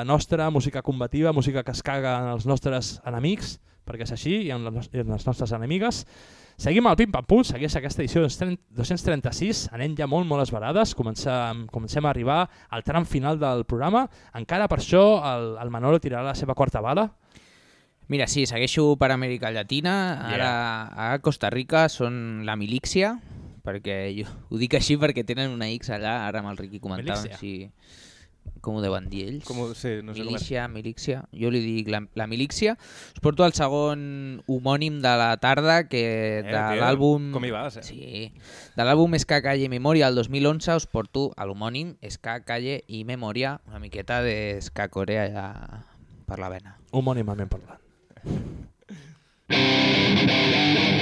nostra, música combativa, música que es caga en els nostres enemics, perquè és així, i en, les, i en les nostres enemigues. Seguim al Pim Pam Pum, segueix aquesta edició 236, anem ja molt, molt esbarades, comencem, comencem a arribar al tram final del programa, encara per això el, el Manolo tirarà la seva quarta bala, Mira, sí, segueixo per Amèrica Llatina. Ara a Costa Rica són la milícia, perquè jo ho dic així perquè tenen una X allà, ara amb el Riqui comentava. Milícia. Sí, com ho deuen dir ells? Com ho- sí, no sé com és. milícia, milícia. Jo li dic la, la milícia. Us porto el segon homònim de la tarda, que Eh, de l'àlbum... com hi vas, eh? Sí. De l'àlbum Ska Calle Memoria, el 2011, us porto a l'homònim Ska Calle i Memoria, una miqueta de Ska Corea ja per la vena. homònimament parlant. Thank you.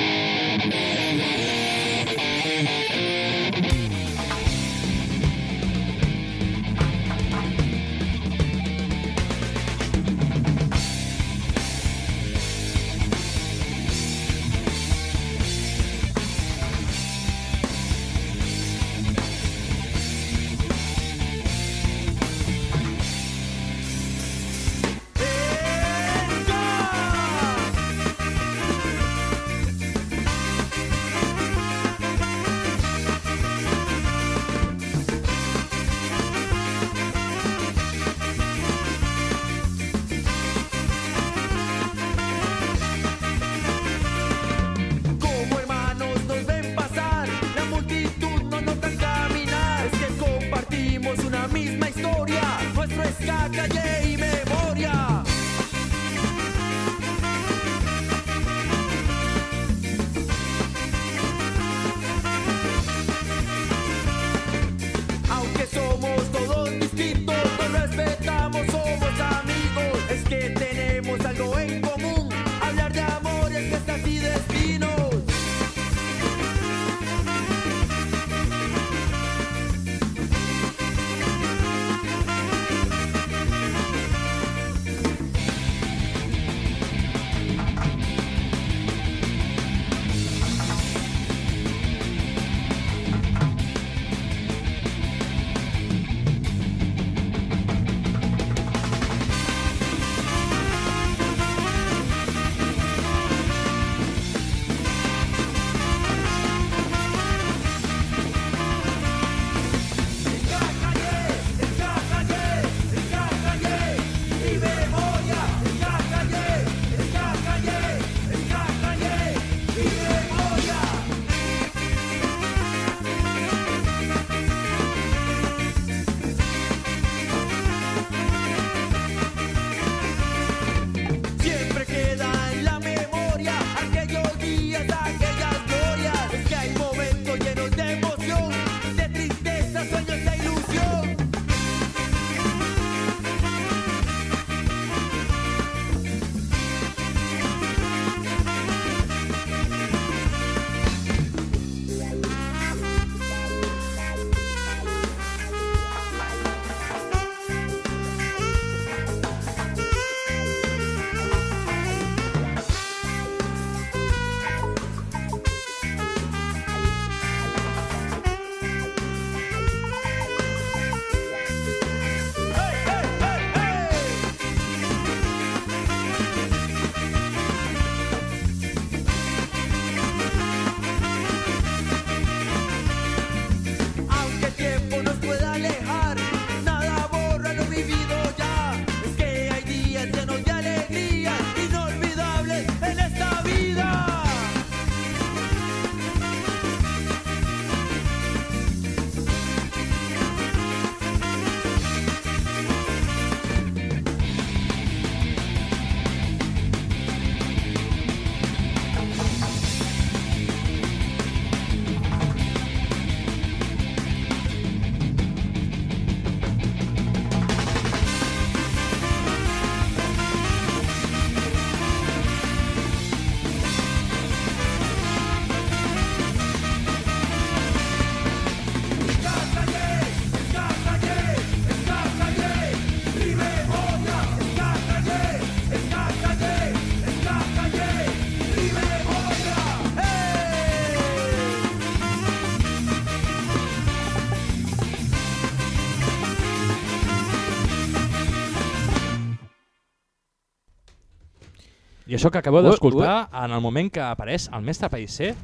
I això que acabeu d'escoltar en el moment que apareix el mestre paisser,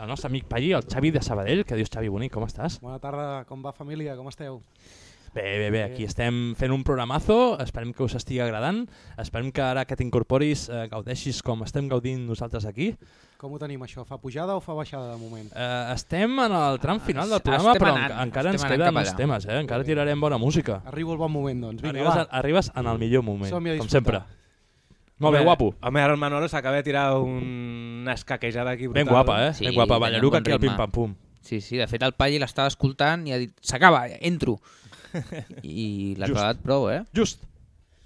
el nostre amic Pallí, el Xavi de Sabadell, que dius Xavi bonic, com estàs? Bona tarda, com va família, com esteu? Bé, bé, bé, aquí estem fent un programazo, esperem que us estigui agradant, esperem que ara que t'incorporis eh, gaudeixis com estem gaudint nosaltres aquí. Com ho tenim això? Fa pujada o fa baixada de moment? Eh, estem en el tram final del estem programa, però anant, enca- encara ens queden allà. temes, eh? encara tirarem bona música. Arribo al bon moment, doncs. Vinga, Arribes, va. arribes en el millor moment, com sempre. Molt bé, guapo. Home, ara el Manolo s'acaba de tirar un- una escaquejada aquí brutal. Ben guapa, eh? Ben guapa, ballaruca bon aquí al pim-pam-pum. Sí, sí, de fet el Palli l'estava escoltant i ha dit s'acaba, entro. I l'ha clavat prou, eh? Just.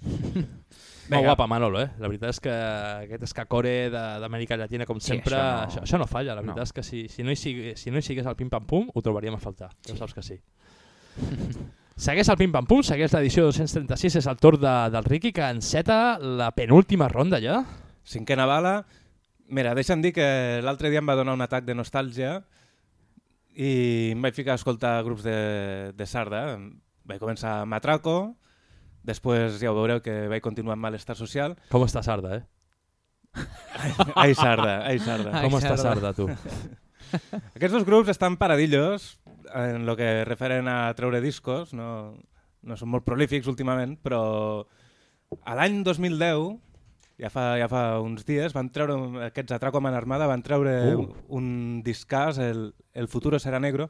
Molt guapa, Manolo, eh? La veritat és que aquest escacore de- d'Amèrica Llatina, com Sí, sempre, això no- això, això no falla. La veritat no. és que si, si, no hi sigui, si no hi sigués el pim-pam-pum, ho trobaríem a faltar. Ja ho saps que sí. Segueix el pim-pam-pum, segueix l'edició 236, és el torn de, del Ricky, que enceta la penúltima ronda ja. Cinquena bala. Mira, deixa'm dir que l'altre dia em va donar un atac de nostàlgia i em vaig ficar a escoltar grups de, de sarda. Vaig començar amb Matraco, després ja ho veureu que vaig continuar amb Malestar Social. Com està Sarda, eh? Ai, Sarda, ai, Sarda. Ai, Com està Sarda, tu? Aquests dos grups estan paradillos en lo que referen a treure discos, no, no són molt prolífics últimament, però a l'any 2010, ja fa, ja fa uns dies, van treure aquests Atraco Man Armada, van treure Uh. un discàs, el, el Futuro serà negro,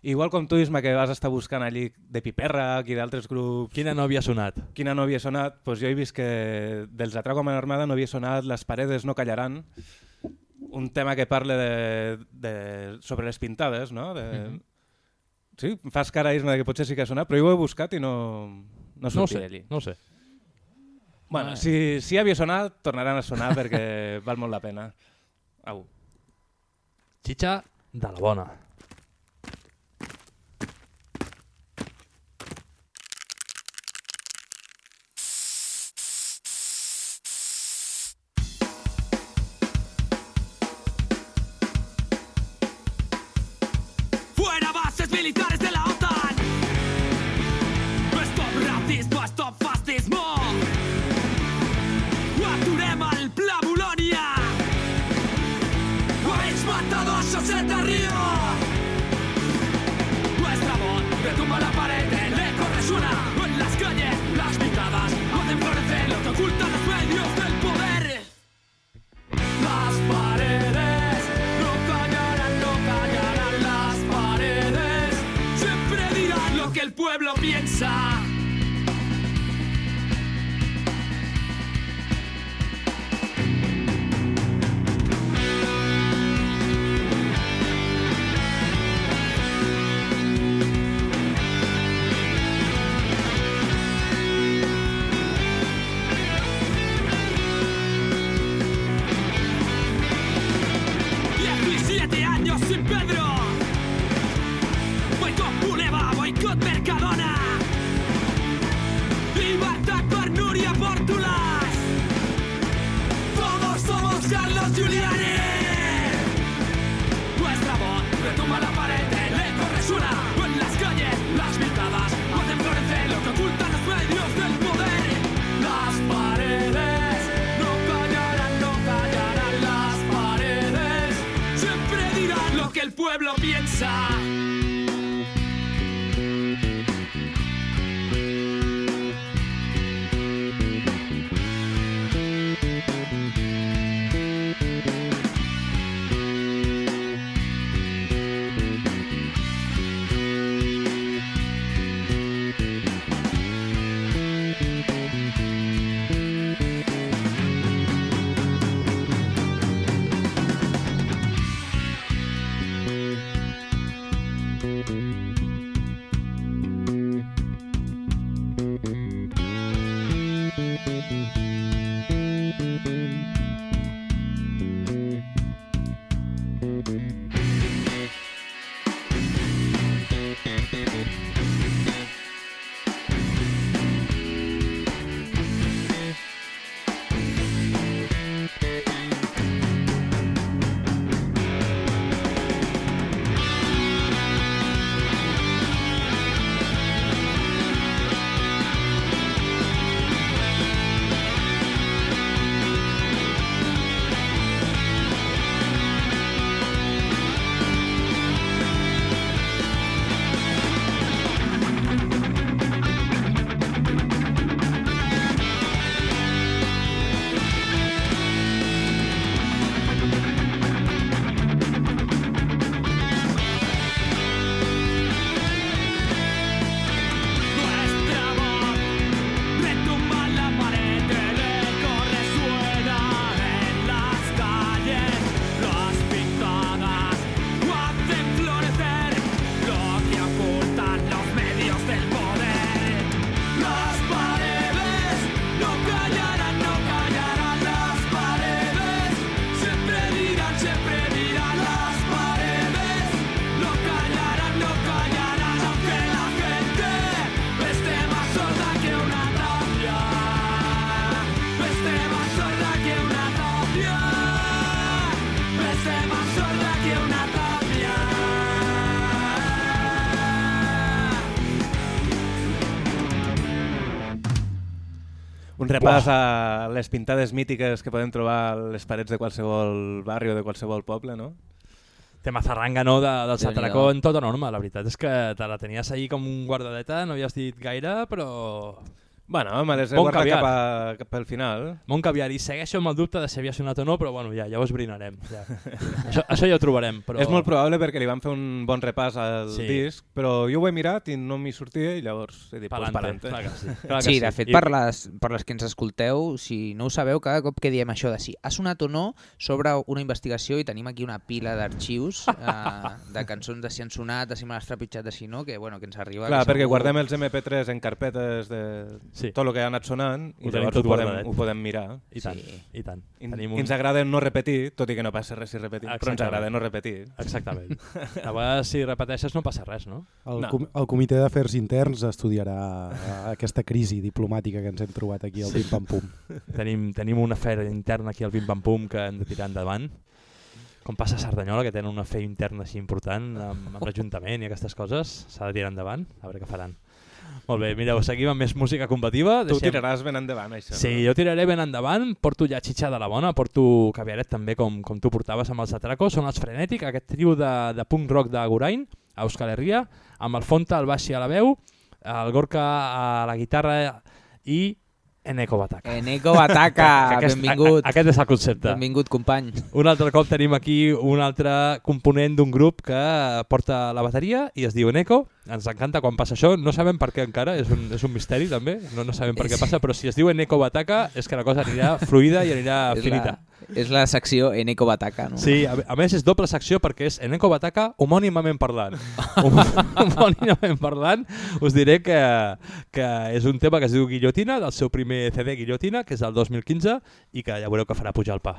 Igual com tu, Isma, que vas estar buscant allí de Piperra i d'altres grups... Quina no havia sonat? Quina no havia sonat? Pues jo he vist que dels Atraco Man Armada no havia sonat Las paredes no callaran, un tema que parla de, de, sobre les pintades, no? De... Mhm. Sí, em fas cara, Isma, de que potser sí que ha sonat, però jo ho he buscat i no, no No ho sortia sé, allí. no ho sé. Bueno, si, si havia sonat, tornaran a sonar perquè val molt la pena. Au. Xitxa de la bona. Repàs a les pintades mítiques que podem trobar a les parets de qualsevol barri o de qualsevol poble, no? Tema zarranga, no, de, del. Satracó en tota norma. La veritat és que te la tenies ahir com un guardadeta, no havies dit gaire, però... Bueno, me les he Bon guardat caviar. cap, a, cap al final. Bon caviar. I segueixo amb el dubte de si havia sonat o no, però bueno, ja, ja ho esbrinarem. Ja. això, això ja ho trobarem. Però... És molt probable perquè li van fer un bon repàs al Sí. disc, però jo ho he mirat i no m'hi sortia i llavors he dit, pues, Pa'lante, pa'lante. clar que sí. Clar que Sí, sí. de fet, I- per les, per les que ens escolteu, si no ho sabeu, cada cop que diem això de si ha sonat o no, sobre una investigació i tenim aquí una pila d'arxius eh, de cançons de si han sonat, de si me l'has trepitjat, de si no, que, bueno, que ens arriba. Clar, que perquè segur- guardem els MP3 en carpetes de Sí. tot el que ha anat sonant i Ho tenim llavors ho podem, guardadet. ho podem mirar. I tant, i tant. I, Tenim I un- ens agrada no repetir, tot i que no passa res si repetim, però ens Exactament. agrada no repetir. Exactament. A vegades si repeteixes no passa res, no? El, No. com, el Comitè d'Afers Interns estudiarà eh, aquesta crisi diplomàtica que ens hem trobat aquí al Sí. Pim Pam Pum. Tenim, tenim una afer interna aquí al Bim Bam Pum que hem de tirar endavant. Com passa a Cerdanyola, que tenen una fe interna així important amb, amb l'Ajuntament i aquestes coses, s'ha de tirar endavant, a veure què faran. Molt bé, mireu, seguim amb més música combativa. Tu ho tiraràs ben endavant, això. Sí, no? jo tiraré ben endavant, porto ja xitxa de la bona, porto caviaret també com, com tu portaves amb els Atracos, són els Frenètic, aquest trio de, de punk rock de a Euskal Herria, amb el Fonta, el baix i a la veu, el Gorka a la guitarra i Eneco Bataka. Eneco Bataka, Aquest- benvingut. a- Aquest és el concepte. Benvingut, company. Un altre cop tenim aquí un altre component d'un grup que porta la bateria i es diu Eneco. Ens encanta quan passa això. No sabem per què encara, és un, és un misteri també. No, no sabem per què passa, però si es diu Eneco Bataka és que la cosa anirà fluida i anirà finita. És la secció Eneco Bataka, no? Sí, a, a més és doble secció perquè és Eneco Bataka homònimament parlant. Hom- homònimament parlant, us diré que, que és un tema que es diu Guillotina, del seu primer CD Guillotina, que és del 2015, i que ja veureu que farà pujar el pa.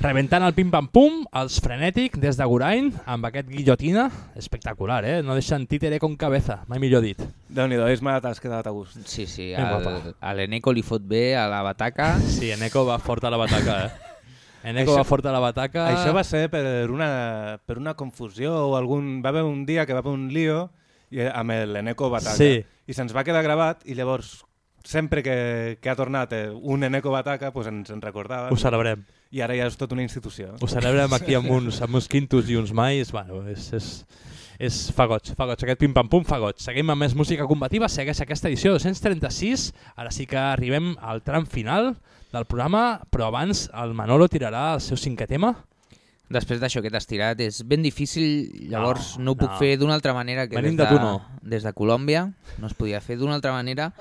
Reventant el Pim Pam Pum, els Frenètic des de Gurain, amb aquest guillotina, espectacular, eh? No deixen títere con cabeza, mai millor dit. Déu-n'hi-do, Isma, t'has quedat a gust. Sí, sí, Ben al, guapa. a l'Eneco li fot bé a la bataca. Sí, Eneco va fort a la bataca, eh? Eneco Això- va fort a la bataca. Això va ser per una, per una confusió o algun... Va haver un dia que va haver un lío i, amb l'Eneco Bataca Sí. i se'ns va quedar gravat i llavors sempre que, que ha tornat eh, un Eneco Bataca pues ens en recordava. Ho celebrem. I ara ja és tota una institució. Ho celebrem aquí amb uns, amb uns quintos i uns mais. Bueno, és, és, és fa goig, fa goig. Aquest pim-pam-pum fa goig. Seguim amb més música combativa, segueix aquesta edició 236. Ara sí que arribem al tram final del programa, però abans el Manolo tirarà el seu cinquè tema. Després d'això que t'has tirat és ben difícil, llavors no, No, ho puc no. fer d'una altra manera que Venim des de tu no. des de Colòmbia. No es podia fer d'una altra manera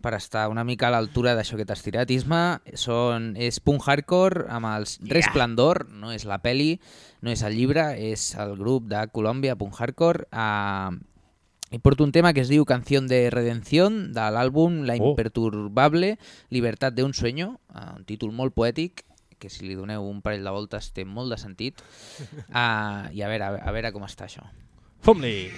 per estar una mica a l'altura d'això que t'has tirat, Isma. Són, és punk hardcore amb els Resplendor, no és la peli, no és el llibre, és el grup de Colòmbia, punk hardcore. Uh, i porto un tema que es diu Canción de Redención, de l'àlbum La Oh. imperturbable Libertad de un sueño, uh, un títol molt poètic, que si li doneu un parell de voltes té molt de sentit. Uh, I a veure, a veure, com està això. Fom-li!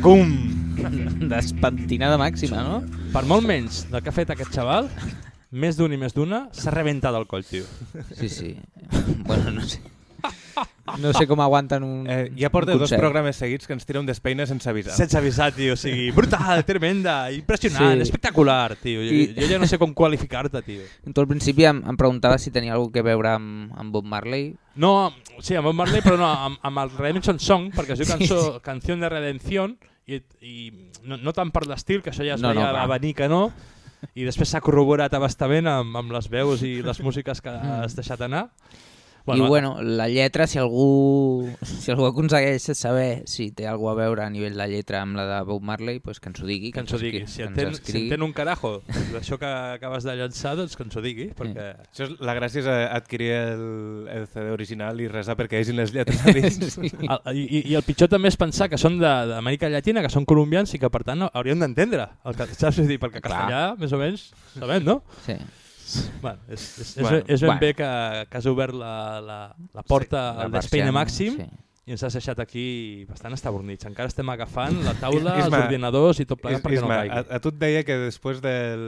Bacum! Despentinada màxima, no? Per molt menys del que ha fet aquest xaval, més d'un i més d'una s'ha reventat el coll, tio. Sí, sí. Bueno, no sé. No sé com aguanten un Eh, ja porta dos programes seguits que ens tira un despeine sense avisar. Sense avisar, tio. O sigui, brutal, tremenda, impressionant, Sí. espectacular, tio. I... I- Jo ja no sé com qualificar-te, tio. Tu al principi em, em preguntava si tenia alguna que veure amb, amb Bob Marley. No, sí, amb Bob Marley, però no, amb, amb el Redemption Song, perquè es diu Sí, cançó, sí. Canción de Redención, i, i no, no tant per l'estil, que això ja es No, no, veia a venir que no, i després s'ha corroborat abastament amb, amb les veus i les músiques que Mm. has deixat anar. Bueno, I bueno, la lletra, si algú, si algú aconsegueix saber si té alguna a veure a nivell de lletra amb la de Bob Marley, pues que ens ho digui. Que ens ho digui. Si entén, si entén un carajo d'això que acabes de llançar, doncs que ens ho digui, perquè... Això és, la gràcia és eh, adquirir el, el CD original i resar perquè vegin les lletres a dins. El, i, I el pitjor també és pensar que són de- d'Amèrica Llatina, que són colombians i que per tant no, haurien d'entendre el que saps? Dir, perquè castellà, més o menys, sabem, no? Sí. Bueno, és, és, és, Bueno, és ben bueno. bé que, que has obert la, la, la porta Sí, al despeine màxim sí. i ens has deixat aquí bastant estabornits. Encara estem agafant la taula, els Isma, ordinadors i tot plegat perquè no Isma, caigui. a, a tu et deia que després del,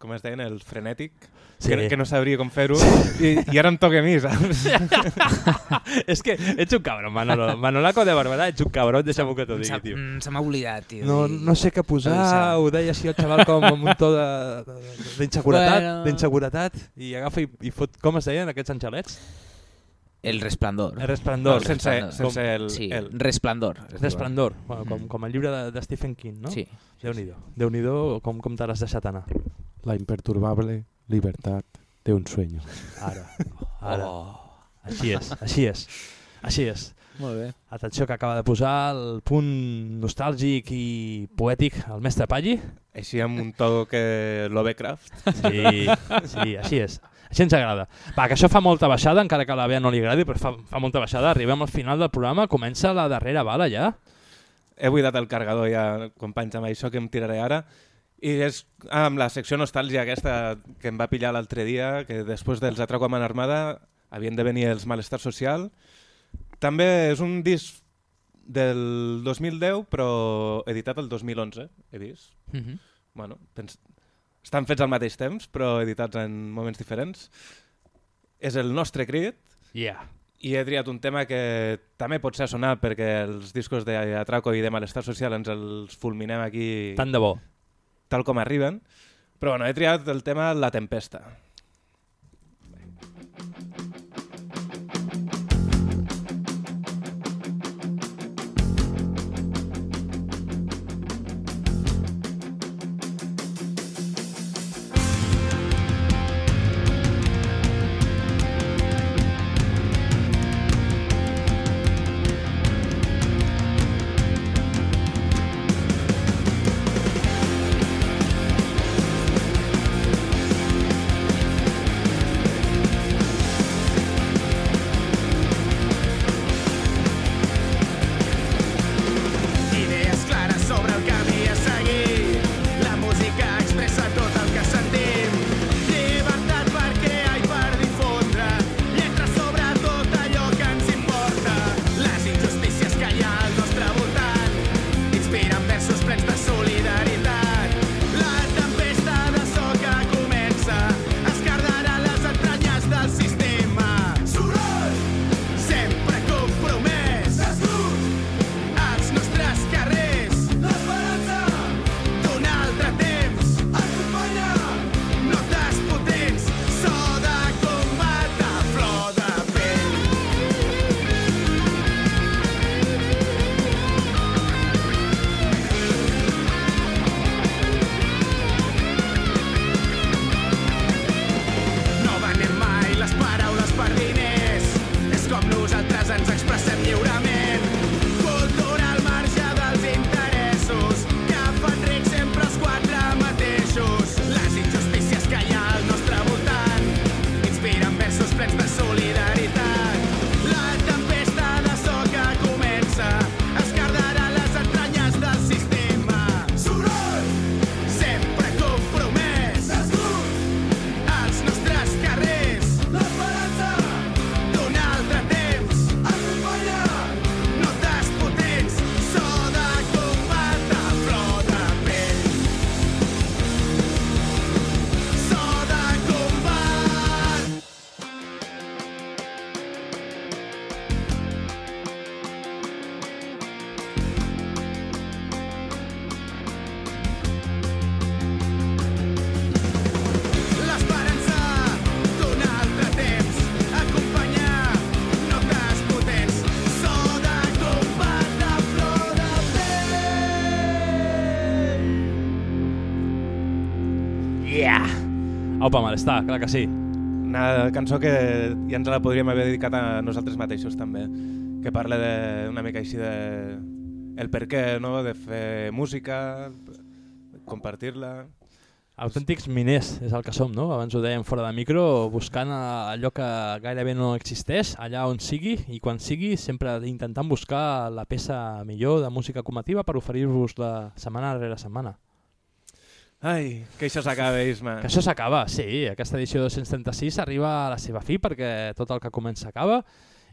com es deien, el frenètic, Sí. que, que no sabria com fer-ho, i, i ara em toca a mi, saps? és que ets un cabron, Manolo. Manolaco de Barberà, ets un cabron, deixa'm que t'ho digui, tio. mm, Se m'ha oblidat, tio. No, no sé què posar, Avisar. ho deia així el xaval com amb un to d'inseguretat, Bueno. d'inseguretat, i agafa i, i fot, com es deien aquests angelets? El Resplendor. El Resplendor. No, sense- Resplendor. sense el- Sí, el. Resplendor. Resplendor, bueno, com, Mm. com el llibre de, de Stephen King, no? Sí. Déu-n'hi-do. Déu-n'hi-do com, com te l'has deixat anar. La imperturbable libertad de un sueño. Ara, ara. Així és, així és. Així és. Molt bé. Atenció que acaba de posar el punt nostàlgic i poètic el mestre Palli. Així amb un to que Lovecraft. Sí, sí, així és. Així ens agrada. Va, que això fa molta baixada, encara que a la Bea no li agradi, però fa, fa molta baixada. Arribem al final del programa, comença la darrera bala ja. He buidat el cargador ja, companys, amb això que em tiraré ara. I és amb la secció nostàlgia aquesta que em va pillar l'altre dia, que després dels Atraco a Man Armada havien de venir els Malestar Social. També és un disc del 2010, però editat el 2011, he vist. Mhm. Bueno, pens... Estan fets al mateix temps, però editats en moments diferents. És el nostre crit, Yeah. i he triat un tema que també pot ser sonat perquè els discos d'Atraco i de Malestar Social ens els fulminem aquí Tant de bo. tal com arriben. Però bueno, he triat el tema La. Tempesta Opa, malestar, clar que sí. Una cançó que ja ens la podríem haver dedicat a nosaltres mateixos també, que parla de, una mica així de el per què no? de fer música, compartir-la... Autèntics miners és el que som, no? Abans ho dèiem fora de micro, buscant allò que gairebé no existeix, allà on sigui, i quan sigui, sempre intentant buscar la peça millor de música comativa per oferir-vos-la setmana rere setmana. Ai, que això s'acaba, Isma. Que això s'acaba, sí. Aquesta edició 236 arriba a la seva fi perquè tot el que comença acaba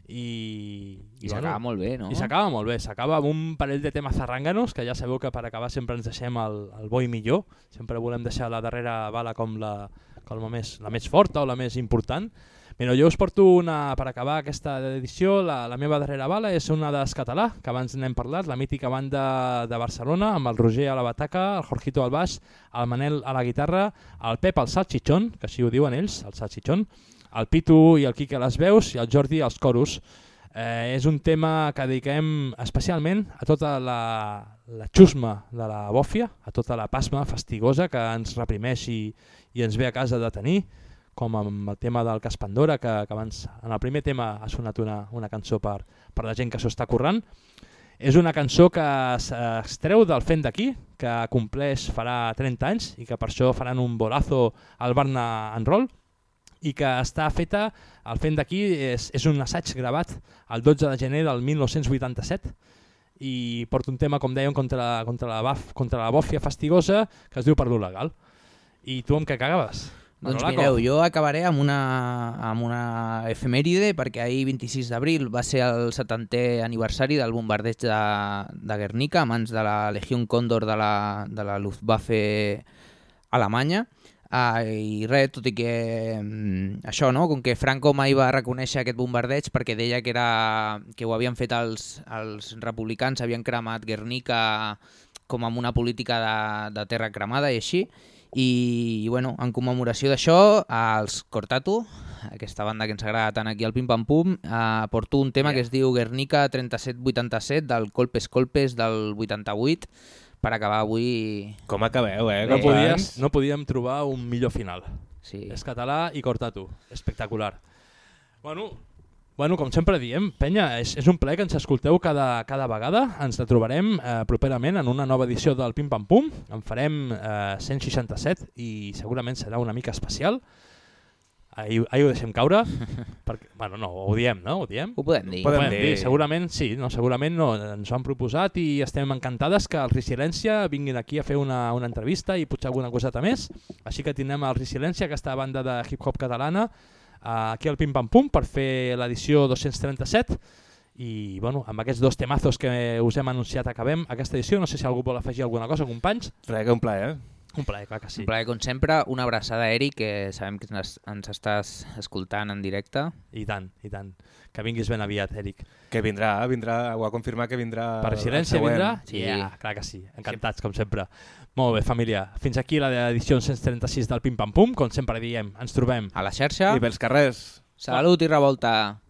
i... I s'acaba molt bé, no? I s'acaba molt bé. S'acaba amb un parell de temes zarranganos, que ja sabeu que per acabar sempre ens deixem el, el bo i millor. Sempre volem deixar la darrera bala com la, com la, més, la més forta o la més important. Mira, jo us porto una, per acabar aquesta edició, la, la meva darrera bala és una d'Escatalà, que abans n'hem parlat, la mítica banda de Barcelona, amb el Roger a la bataca, el Jorgito al baix, el Manel a la guitarra, el Pep al salchichón, que així ho diuen ells, el salchichón, el Pitu i el Quique a les veus i el Jordi als coros. Eh, és un tema que dediquem especialment a tota la, la xusma de la bòfia, a tota la pasma fastigosa que ens reprimeix i, i ens ve a casa de tenir, com amb el tema del Cas Pandora, que, que abans en el primer tema ha sonat una, una cançó per, per la gent que s'ho està currant. És una cançó que s'extreu del Fent d'aquí, que compleix farà 30 anys i que per això faran un bolazo al Barna en Roll i que està feta, el Fent d'aquí és, és un assaig gravat el 12 de gener del 1987 i porta un tema, com dèiem, contra contra la, baf, contra la bòfia fastigosa que es diu per lo legal. I tu amb què cagaves? Doncs Manolaco? mireu, jo acabaré amb una, amb una efemèride perquè ahir 26 d'abril va ser el 70è aniversari del bombardeig de, de Guernica a mans de la Legió Còndor de la, de la Luftwaffe alemanya Uh, I res, tot i que mm, això, no? com que Franco mai va reconèixer aquest bombardeig perquè deia que, era, que ho havien fet els, els republicans, havien cremat Guernica com amb una política de, de terra cremada i així, i, i bueno, en commemoració d'això, els Cortatu, aquesta banda que ens agrada tant aquí al Pim Pam Pum, eh, porto un tema que es diu Guernica 3787 del Colpes Colpes del 88, per acabar avui... Com acabeu, eh? No, podies, no podíem trobar un millor final. Sí. És català i corta-tu. Espectacular. Bueno, bueno, com sempre diem, penya, és, és un plaer que ens escolteu cada, cada vegada. Ens la trobarem eh, properament en una nova edició del Pim Pam Pum. En farem eh, 167 i segurament serà una mica especial. Ahir, ahir ho deixem caure, perquè, bueno, no, ho diem, no? Ho diem? Ho podem dir. Ho podem dir. Segurament sí, no, segurament no, ens ho han proposat i estem encantades que els Resilència vinguin aquí a fer una, una entrevista i potser alguna coseta més. Així que tindrem el Resilència, aquesta banda de hip-hop catalana, aquí al Pim Pam Pum per fer l'edició 237 i bueno, amb aquests dos temazos que us hem anunciat acabem aquesta edició. No sé si algú vol afegir alguna cosa, companys. Res, que un plaer, eh? Un plaer, clar que sí. Un plaer, com sempre, una abraçada a Eric, que sabem que ens, ens estàs escoltant en directe. I tant, i tant. Que vinguis ben aviat, Eric. Que vindrà, vindrà, ho ha confirmat que vindrà... Per següent. vindrà? Sí. Yeah, clar que sí. Encantats, com sempre. Molt bé, família. Fins aquí l'edició 136 del Pim Pam Pum. Com sempre diem, ens trobem a la xarxa I pels carrers. Salut i revolta!